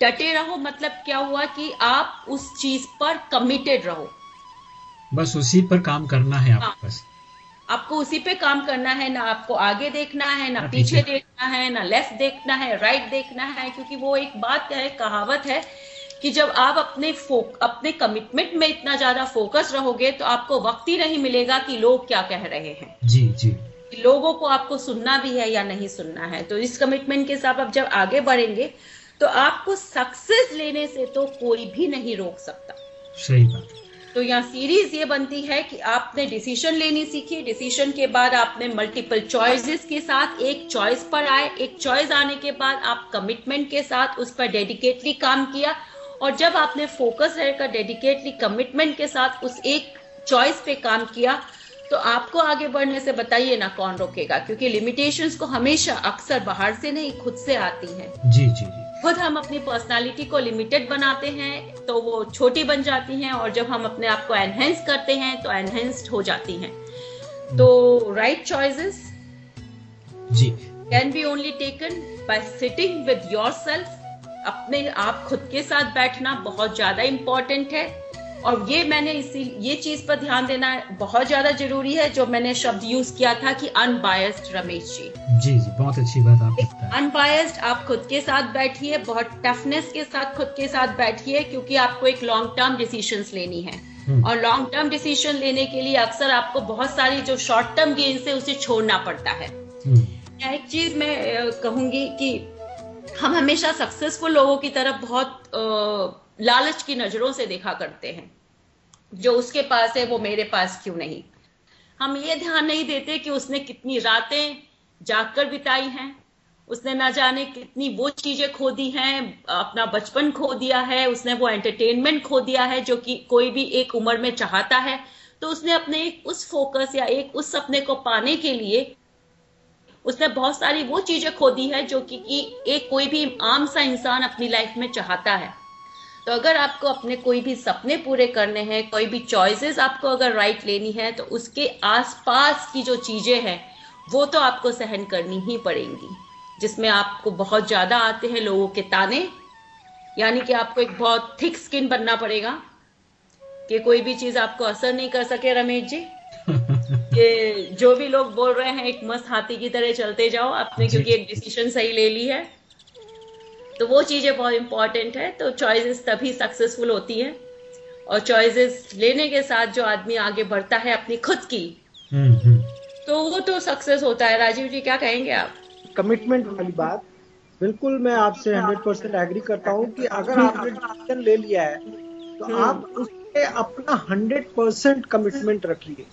डटे रहो मतलब क्या हुआ कि आप उस चीज़ पर कमिटेड रहो। बस उसी पर काम करना है आपको हाँ। बस आपको उसी पे काम करना है ना आपको आगे देखना है ना पीछे देखना है ना लेफ़्ट देखना है राइट देखना है क्योंकि वो एक बात है कहावत है कि जब आप अपने अपने कमिटमेंट में इतना ज़्यादा फोकस रहोगे तो आपको वक्त ही नहीं मिलेगा कि लोग क्या कह रहे हैं। जी जी। लोगों को आपको सुनना भी है या नहीं सुनना है। तो इस कमिटमेंट के साथ आप जब आगे बढ़ेंगे तो आपको सक्सेस लेने से तो कोई भी नहीं रोक सकता। सही बात। तो यहाँ सीरीज़ ये बनती है कि आपने डिसीज़न लेनी सीखी। डिसीज़न के बाद आपने मल्टीपल चॉइसेस के साथ एक चॉइस पर आए एक चॉइस आने के बाद आप कमिटमेंट के साथ उस पर डेडिकेटली काम किया। और जब आपने फोकस रहकर डेडिकेटली कमिटमेंट के साथ उस एक चॉइस पे काम किया तो आपको आगे बढ़ने से बताइए ना कौन रोकेगा क्योंकि लिमिटेशंस को हमेशा अक्सर बाहर से नहीं खुद से आती हैं। जी जी जी। खुद हम अपनी पर्सनालिटी को लिमिटेड बनाते हैं तो वो छोटी बन जाती हैं और जब हम अपने आप को एनहेंस करते हैं तो एनहेंस्ड हो जाती हैं। तो right choices ji. Can be only taken by sitting with yourself अपने आप खुद के साथ बैठना बहुत ज़्यादा इम्पोर्टेंट है। और ये मैंने इसी ये चीज़ पर ध्यान देना बहुत ज़्यादा ज़रूरी है जो मैंने शब्द यूज़ किया था कि अनबायस्ड रमेश जी। जी जी बहुत अच्छी बात बताया अनबायस्ड आप खुद के साथ बैठिए बहुत टफनेस के साथ खुद के साथ बैठिए क्योंकि आपको एक लॉन्ग टर्म डिसीजंस लेनी है। हम्म। और लॉन्ग टर्म डिसीज़न लेने के लिए अक्सर आपको बहुत सारी जो शॉर्ट टर्म गेन है उसे छोड़ना पड़ता है। हम्म, एक चीज़ मैं कहूँगी कि हम हमेशा सक्सेसफुल लोगों की तरफ़ बहुत लालच की नज़रों से देखा करते हैं। जो उसके पास है, वो मेरे पास क्यों नहीं? हम ये ध्यान नहीं देते कि उसने कितनी रातें जागकर बिताई हैं। उसने ना जाने कितनी वो चीज़ें खो दी हैं, अपना बचपन खो दिया है, उसने वो एंटरटेनमेंट खो दिया है, जो कि कोई भी एक उम्र में चाहता है। तो उसने अपने एक उस फोकस या एक उस सपने को पाने के लिए उसने बहुत सारी वो चीज़ें खो दी है जो कि, कि एक कोई भी आम सा इंसान अपनी लाइफ में चाहता है। तो अगर आपको अपने कोई भी सपने पूरे करने हैं कोई भी चॉइसेस आपको अगर राइट लेनी है तो उसके आसपास की जो चीज़ें हैं वो तो आपको सहन करनी ही पड़ेंगी। जिसमें आपको बहुत ज़्यादा आते हैं लोगों के ताने यानी कि आपको एक बहुत थिक स्किन बनना पड़ेगा कि कोई भी चीज़ आपको असर नहीं कर सके रमेश जी। कि जो भी लोग बोल रहे हैं एक मस्त हाथी की तरह चलते जाओ आपने क्योंकि एक डिसीज़न सही ले ली है। तो वो चीज़ें बहुत इंपॉर्टेंट है तो चॉइसेस तभी सक्सेसफुल होती है। और चॉइसेस लेने के साथ जो आदमी आगे बढ़ता है अपनी खुद की हम्म, हम्म, तो वो तो सक्सेस होता है। राजीव जी क्या कहेंगे आप? कमिटमेंट वाली बात। बिल्कुल मैं आपसे हंड्रेड परसेंट एग्री करता हूँ कि अगर आपने डिसीज़न ले लिया है तो हम्म। आप उसके अपना हंड्रेड परसेंट कमिटमेंट रखिए।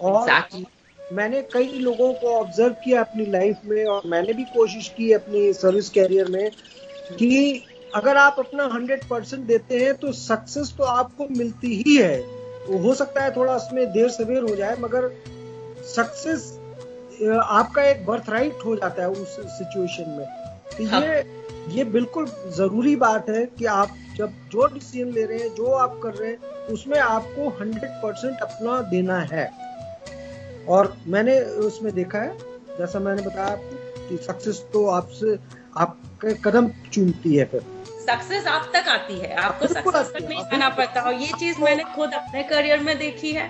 और Exactly. मैंने कई लोगों को ऑब्ज़र्व किया अपनी लाइफ में और मैंने भी कोशिश की अपनी सर्विस कैरियर में कि अगर आप अपना हंड्रेड परसेंट देते हैं तो सक्सेस तो आपको मिलती ही है हो सकता है थोड़ा उसमें देर सवेर हो जाए मगर सक्सेस आपका एक बर्थ राइट हो जाता है उस सिचुएशन में तो हाँ। ये ये बिल्कुल ज़रूरी बात है कि आप जब जो डिसीज़न ले रहे हैं जो आप कर रहे हैं उसमें आपको हंड्रेड परसेंट अपना देना है और मैंने उसमें देखा है जैसा मैंने बताया आपको कि सक्सेस तो आपसे आपके कदम चूमती है फिर। सक्सेस आप तक आती है। आपको सक्सेस तक नहीं आना पड़ता। और ये चीज़ मैंने खुद अपने करियर में देखी है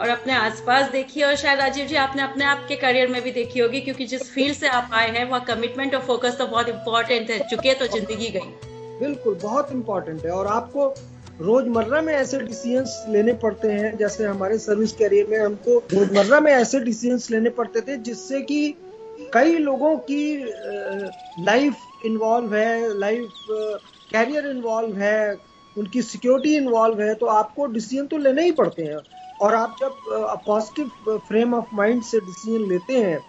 और अपने आसपास देखी है। और शायद राजीव जी आपने अपने आप के करियर में भी देखी होगी क्योंकि जिस फ़ील्ड से आप आए हैं वह कमिटमेंट और फोकस तो बहुत इम्पोर्टेंट है। चुके तो ज़िंदगी गई। बिल्कुल बहुत इम्पोर्टेंट है। और आपको रोज़मर्रा में ऐसे डिसीजंस लेने पड़ते हैं, जैसे हमारे सर्विस कैरियर में हमको रोज़मर्रा में ऐसे डिसीजंस लेने पड़ते थे, जिससे कि कई लोगों की लाइफ इन्वॉल्व है लाइफ कैरियर इन्वॉल्व है, उनकी सिक्योरिटी इन्वॉल्व है तो आपको डिसीज़न तो लेने ही पड़ते हैं। और आप जब पॉजिटिव फ्रेम ऑफ़ माइंड से डिसीज़न लेते हैं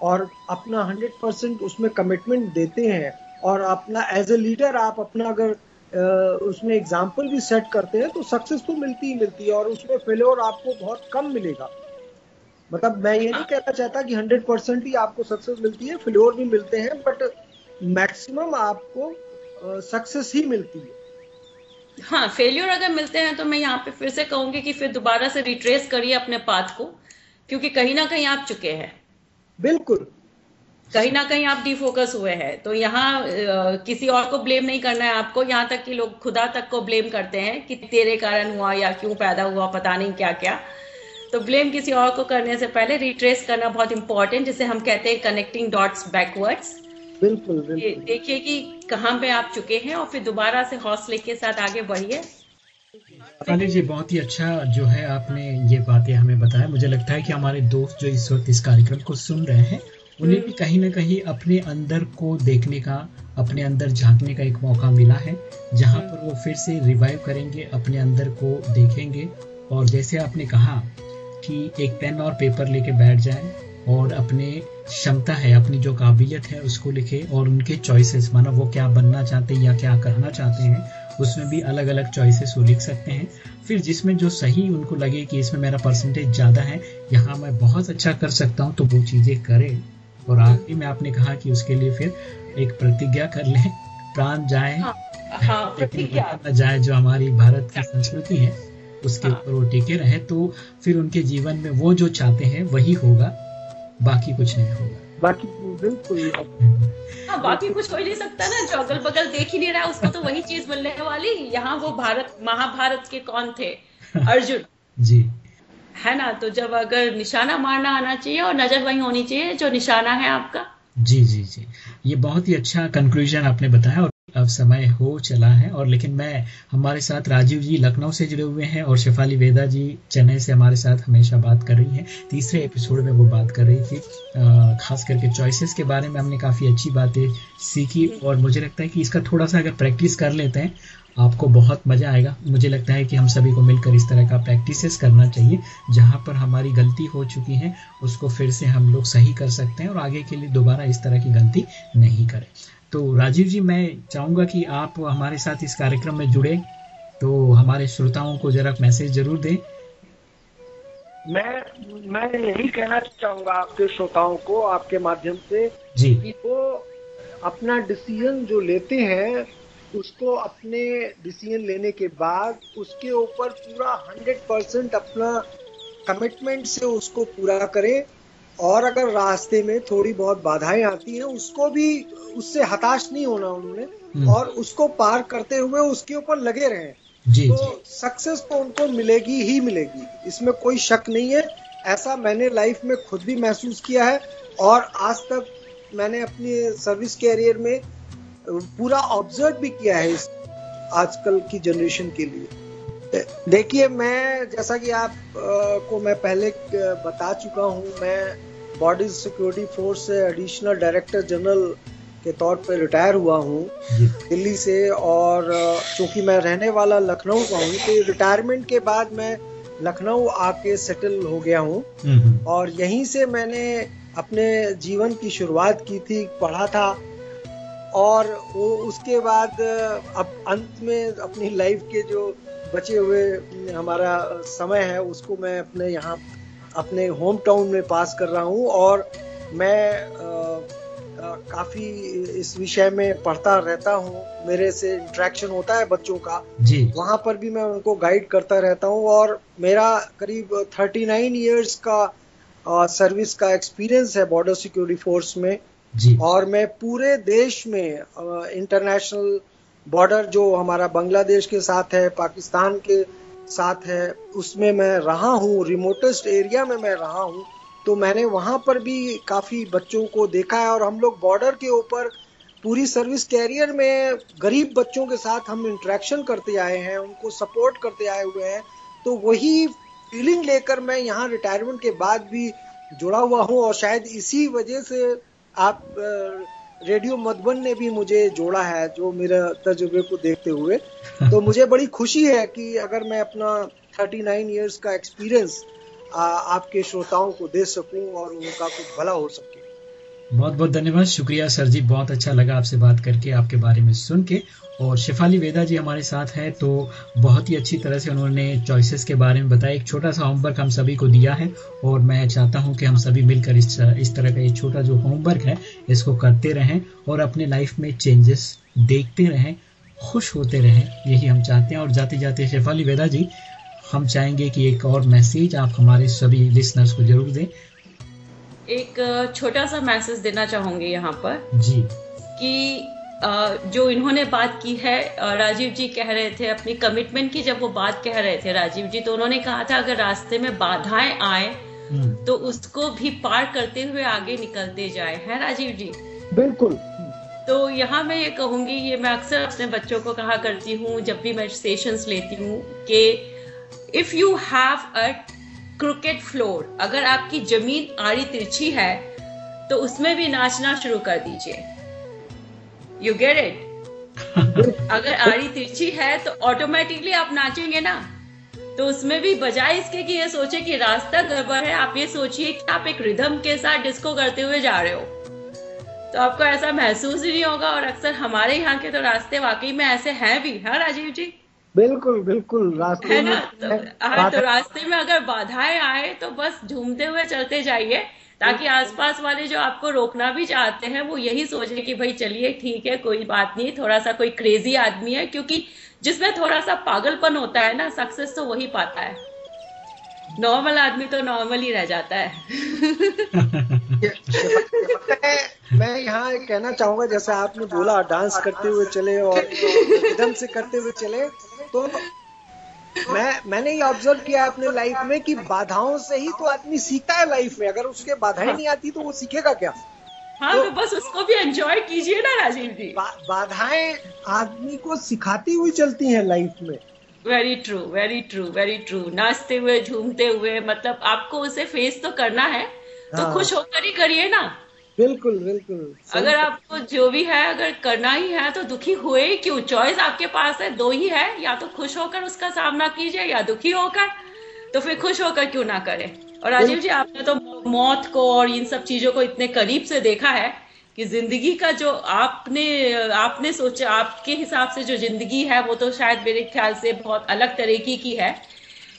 और अपना हंड्रेड परसेंट उसमें कमिटमेंट देते हैं और अपना एज ए लीडर आप अपना अगर उसमें एग्ज़ाम्पल भी सेट करते हैं तो सक्सेस तो मिलती ही मिलती है और उसमें फेलियर आपको बहुत कम मिलेगा। मतलब मैं ये नहीं कहना चाहता कि हंड्रेड परसेंट ही आपको सक्सेस मिलती है फेलियर भी मिलते हैं बट मैक्सिमम आपको सक्सेस ही मिलती है। हाँ फेलियर अगर मिलते हैं तो मैं यहाँ पे फिर से कहूँगी कि फिर दोबारा से रिट्रेस करिए अपने पाथ को क्योंकि कहीं ना कहीं आप चुके हैं। बिल्कुल। कहीं ना कहीं आप डिफोकस हुए हैं। तो यहाँ किसी और को ब्लेम नहीं करना है आपको। यहाँ तक कि लोग खुदा तक को ब्लेम करते हैं कि तेरे कारण हुआ या क्यों पैदा हुआ पता नहीं क्या क्या तो ब्लेम किसी और को करने से पहले रिट्रेस करना बहुत इंपॉर्टेंट जिसे हम कहते हैं कनेक्टिंग डॉट्स बैकवर्ड्स बिल्कुल बिल्कुल। देखिए कि कहाँ पे आप चुके हैं और फिर दोबारा से हौसले के साथ आगे बढ़िए। अली जी बहुत ही अच्छा जो है आपने ये बातें हमें बताया। मुझे लगता है कि हमारे दोस्त जो इस वक्त इस कार्यक्रम को सुन रहे हैं उन्हें भी कहीं ना कहीं अपने अंदर को देखने का, अपने अंदर झांकने का एक मौका मिला है, जहाँ पर वो फिर से रिवाइव करेंगे, अपने अंदर को देखेंगे। और जैसे आपने कहा कि एक पेन और पेपर लेके बैठ जाए और अपने क्षमता है, अपनी जो काबिलियत है उसको लिखे और उनके चॉइसेस माना वो क्या बनना चाहते हैं या क्या करना चाहते हैं, उसमें भी अलग अलग चॉइसेस वो लिख सकते हैं। फिर जिसमें जो सही उनको लगे कि इसमें मेरा परसेंटेज ज़्यादा है, यहाँ मैं बहुत अच्छा कर सकता हूँ तो वो चीज़ें करें। और आखिरी में आपने कहा कि उसके लिए फिर एक प्रतिज्ञा कर लें प्राण जाए। हाँ हाँ प्रतिज्ञा। जाए जो हमारी भारत की संस्कृति है उसके ऊपर वो टिके रहे तो फिर उनके जीवन में वो जो चाहते हैं वही होगा बाकी कुछ नहीं होगा। बाकी बिल्कुल। हाँ बाकी कुछ हो ही नहीं सकता ना जो अगल बगल देख ही नहीं रहा उसको तो वही चीज़ मिलने वाली। यहाँ वो भारत महाभारत के कौन थे? अर्जुन। जी। है ना? तो जब अगर निशाना मारना आना चाहिए और नज़र वही होनी चाहिए जो निशाना है आपका। जी जी जी। ये बहुत ही अच्छा कंक्लूजन आपने बताया और अब समय हो चला है और लेकिन मैं हमारे साथ राजीव जी लखनऊ से जुड़े हुए हैं और शेफाली वेदा जी चेन्नई से हमारे साथ हमेशा बात कर रही हैं। तीसरे एपिसोड में वो बात कर रही थी। खास करके चॉइसेस के बारे में हमने काफ़ी अच्छी बातें सीखी और मुझे लगता है कि इसका थोड़ा सा अगर प्रैक्टिस कर लेते हैं आपको बहुत मज़ा आएगा। मुझे लगता है कि हम सभी को मिलकर इस तरह का प्रैक्टिसेस करना चाहिए जहाँ पर हमारी गलती हो चुकी है उसको फिर से हम लोग सही कर सकते हैं और आगे के लिए दोबारा इस तरह की गलती नहीं करें। तो राजीव जी मैं चाहूँगा कि आप हमारे साथ इस कार्यक्रम में जुड़े तो हमारे श्रोताओं को जरा मैसेज ज़रूर दें। मैं मैं यही कहना चाहूँगा आपके श्रोताओं को आपके माध्यम से जी। कि वो अपना डिसीज़न जो लेते हैं उसको अपने डिसीज़न लेने के बाद उसके ऊपर पूरा हंड्रेड परसेंट अपना कमिटमेंट से उसको पूरा करें। और अगर रास्ते में थोड़ी बहुत बाधाएँ आती हैं उसको भी उससे हताश नहीं होना उन्होंने। हम्म। और उसको पार करते हुए उसके ऊपर लगे रहे। जी, तो सक्सेस तो उनको मिलेगी ही मिलेगी। इसमें कोई शक नहीं है। ऐसा मैंने लाइफ में खुद भी महसूस किया है। और आज तक मैंने अपनी सर्विस कैरियर में पूरा ऑब्ज़र्व भी किया है इस आजकल की जनरेशन के लिए। देखिए मैं जैसा कि आप को मैं पहले बता चुका हूँ मैं बॉर्डर सिक्योरिटी फोर्स से एडिशनल डायरेक्टर जनरल के तौर पर रिटायर हुआ हूँ दिल्ली से और चूँकि मैं रहने वाला लखनऊ का हूँ तो रिटायरमेंट के बाद मैं लखनऊ आके सेटल हो गया हूँ। और यहीं से मैंने अपने जीवन की शुरुआत की थी पढ़ा था और वो उसके बाद अब अंत में अपनी लाइफ के जो बचे हुए हमारा समय है उसको मैं अपने यहाँ अपने होम टाउन में पास कर रहा हूँ और मैं काफ़ी इस विषय में पढ़ता रहता हूँ। मेरे से इंटरेक्शन होता है बच्चों का। जी। वहाँ पर भी मैं उनको गाइड करता रहता हूँ और मेरा करीब 39 ईयर्स का सर्विस का एक्सपीरियंस है बॉर्डर सिक्योरिटी फोर्स में। जी। और मैं पूरे देश में इंटरनेशनल बॉर्डर जो हमारा बांग्लादेश के साथ है, पाकिस्तान के साथ है, उसमें मैं रहा हूँ रिमोटेस्ट एरिया में मैं रहा हूँ तो मैंने वहाँ पर भी काफ़ी बच्चों को देखा है और हम लोग बॉर्डर के ऊपर पूरी सर्विस कैरियर में गरीब बच्चों के साथ हम इंट्रैक्शन करते आए हैं, उनको सपोर्ट करते आए हुए हैं तो वही फीलिंग लेकर मैं यहाँ रिटायरमेंट के बाद भी जुड़ा हुआ हूँ और शायद इसी वजह से आप रेडियो मधुबन ने भी मुझे जोड़ा है जो मेरे तजुर्बे को देखते हुए। तो मुझे बड़ी खुशी है कि अगर मैं अपना 39 इयर्स का एक्सपीरियंस आपके श्रोताओं को दे सकूँ और उनका कुछ भला हो सके। बहुत बहुत धन्यवाद। शुक्रिया सर जी, बहुत अच्छा लगा आपसे बात करके, आपके बारे में सुन के। और शिफाली वेदा जी हमारे साथ हैं तो बहुत ही अच्छी तरह से उन्होंने चॉइसेस के बारे में बताया। एक छोटा सा होमवर्क हम सभी को दिया है, और मैं चाहता हूँ कि हम सभी मिलकर इस इस तरह का ये छोटा जो होमवर्क है, इसको करते रहें और अपने लाइफ में चेंजेस देखते रहें, खुश होते रहें, यही हम चाहते हैं। और जाते जाते शेफाली वेदा जी, हम चाहेंगे कि एक और मैसेज आप हमारे सभी लिसनर्स को ज़रूर दें। एक छोटा सा मैसेज देना चाहूँगी यहाँ पर जी। कि जो इन्होंने बात की है राजीव जी कह रहे थे अपनी कमिटमेंट की जब वो बात कह रहे थे राजीव जी तो उन्होंने कहा था अगर रास्ते में बाधाएँ आए हम्म। तो उसको भी पार करते हुए आगे निकलते जाए। है राजीव जी? बिल्कुल। तो यहाँ मैं ये कहूँगी ये मैं अक्सर अपने बच्चों को कहा करती हूँ जब भी मैं सेशंस लेती हूँ कि if you have a cricket floor अगर आपकी ज़मीन आड़ी तिरछी है तो उसमें भी नाचना शुरू कर दीजिए। यू गेट इट अगर आड़ी तिरछी है तो ऑटोमेटिकली आप नाचेंगे ना। तो उसमें भी बजाय इसके कि ये सोचे कि रास्ता गड़बड़ है आप ये सोचिए कि आप एक रिदम के साथ डिस्को करते हुए जा रहे हो। तो आपको ऐसा महसूस ही नहीं होगा और अक्सर हमारे यहाँ के तो रास्ते वाकई में ऐसे हैं भी है राजीव जी? बिल्कुल बिल्कुल रास्ते है ना? तो, हाँ। तो रास्ते में अगर बाधाएँ आए तो बस झूमते हुए चलते जाइए ताकि आसपास वाले जो आपको रोकना भी चाहते हैं वो यही सोचे कि भाई चलिए ठीक है कोई बात नहीं थोड़ा सा कोई क्रेजी आदमी है क्योंकि जिसमें थोड़ा सा पागलपन होता है ना सक्सेस तो वही पाता है। नॉर्मल आदमी तो नॉर्मल ही रह जाता है। मैं यहाँ कहना चाहूँगा जैसे आपने बोला डांस करते हुए चले और रिदम से करते हुए चले तो मैं मैंने ये ऑब्ज़र्व किया अपने लाइफ में कि बाधाओं से ही तो आदमी सीखता है लाइफ में। अगर उसके बाधाएँ नहीं आती तो वो सीखेगा क्या? हाँ तो, तो बस उसको भी एंजॉय कीजिए ना राजीव जी। बा, बाधाएँ आदमी को सिखाती हुई चलती हैं लाइफ में। Very true very true very true नाचते हुए झूमते हुए मतलब आपको उसे फेस तो करना है। तो हाँ। खुश होकर ही करिए ना। बिल्कुल बिल्कुल। अगर आपको जो भी है अगर करना ही है तो दुखी हुए क्यों? चॉइस आपके पास है दो ही है। या तो खुश होकर उसका सामना कीजिए या दुखी होकर। तो फिर खुश होकर क्यों ना करें? और राजीव जी आपने तो मौत को और इन सब चीज़ों को इतने करीब से देखा है कि ज़िंदगी का जो आपने आपने सोचा आपके हिसाब से जो ज़िंदगी है वो तो शायद मेरे ख्याल से बहुत अलग तरीके की है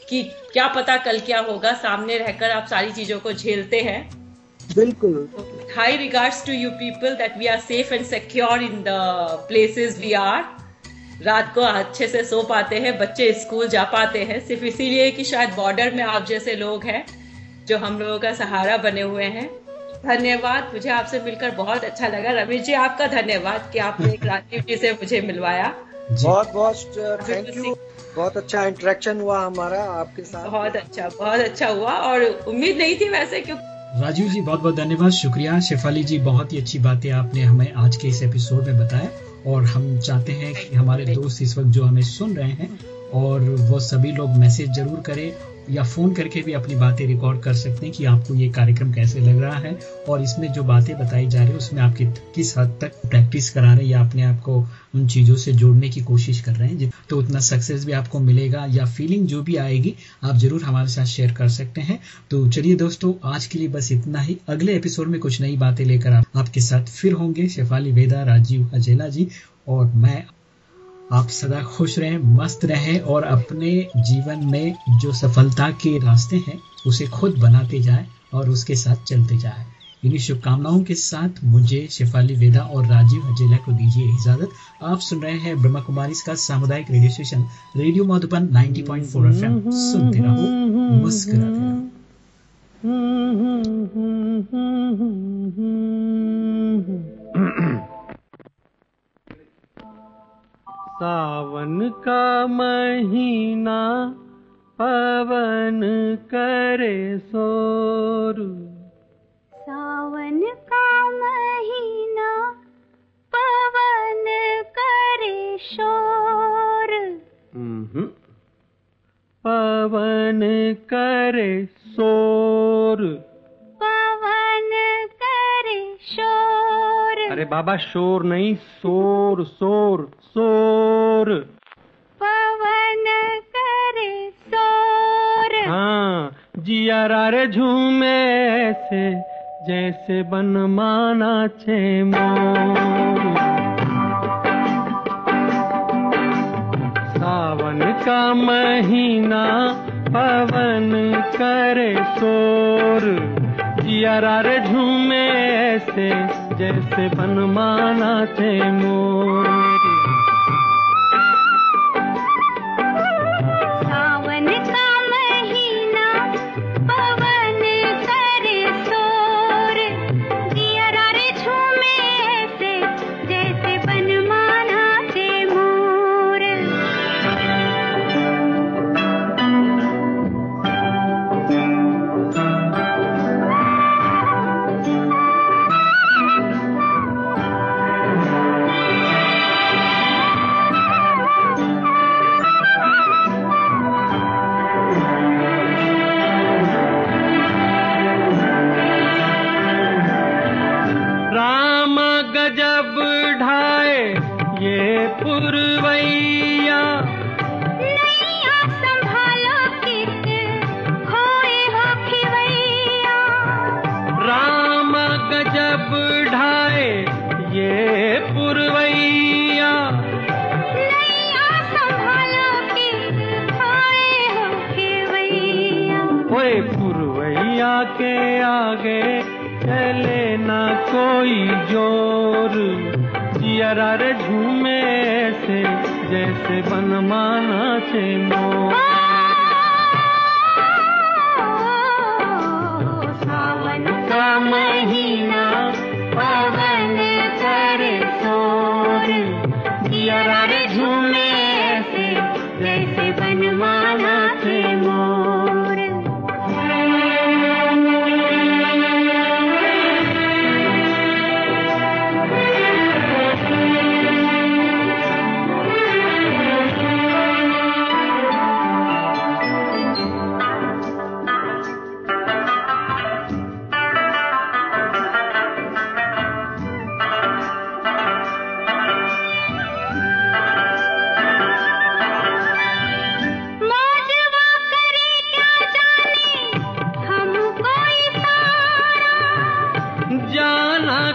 कि क्या पता कल क्या होगा सामने रहकर आप सारी चीज़ों को झेलते हैं। बिल्कुल। High regards to you people that we are safe and secure in the places we are रात को अच्छे से सो पाते हैं बच्चे स्कूल जा पाते हैं। सिर्फ़ इसीलिए कि शायद बॉर्डर में आप जैसे लोग हैं जो हम लोगों का सहारा बने हुए हैं। धन्यवाद मुझे आपसे मिलकर बहुत अच्छा लगा। रमेश जी आपका धन्यवाद कि आपने एक राजीव जी से मुझे मिलवाया। बहुत बहुत थैंक यू बहुत अच्छा इंटरेक्शन हुआ हमारा आपके साथ। बहुत अच्छा बहुत अच्छा हुआ। और उम्मीद नहीं थी वैसे क्यों राजीव जी बहुत बहुत धन्यवाद। शुक्रिया। शेफाली जी बहुत ही अच्छी बातें आपने हमें आज के इस एपिसोड में बताया और हम चाहते हैं कि हमारे दोस्त इस वक्त जो हमें सुन रहे हैं और वो सभी लोग मैसेज ज़रूर करें या फ़ोन करके भी अपनी बातें रिकॉर्ड कर सकते हैं कि आपको ये कार्यक्रम कैसे लग रहा है और इसमें जो बातें बताई जा रही है उसमें आप किस हद तक प्रैक्टिस करा रहे हैं या अपने आप को उन चीज़ों से जोड़ने की कोशिश कर रहे हैं। तो उतना सक्सेस भी आपको मिलेगा या फीलिंग जो भी आएगी आप ज़रूर हमारे साथ शेयर कर सकते हैं। तो चलिए दोस्तों आज के लिए बस इतना ही। अगले एपिसोड में कुछ नई बातें लेकर आप, आपके साथ फिर होंगे। शेफाली वेदा राजीव अजेला जी और मैं आप सदा खुश रहें मस्त रहें और अपने जीवन में जो सफलता के रास्ते हैं उसे खुद बनाते जाएँ और उसके साथ चलते जाएँ इन्हीं शुभकामनाओं के साथ मुझे शेफाली वेदा और राजीव हजेला को दीजिए इजाज़त आप सुन रहे हैं ब्रह्मा कुमारी का सामुदायिक radio station radio Madhuban 90.4 FM सुनते रहो मुस्कुराते रहो सावन का महीना पवन करे सोर। सावन का महीना पवन करे शोर। पवन करे शोर। पवन करे शोर अरे बाबा शोर नहीं शोर शोर शोर। पवन करे शोर। हाँ जिया रे झूमे ऐसे जैसे बन माना छे मोर। सावन का महीना पवन करे शोर। जिया रे झूमे ऐसे जैसे बनमाना थे मोर।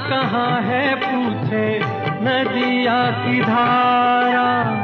कहाँ है पूछे नदिया की धारा?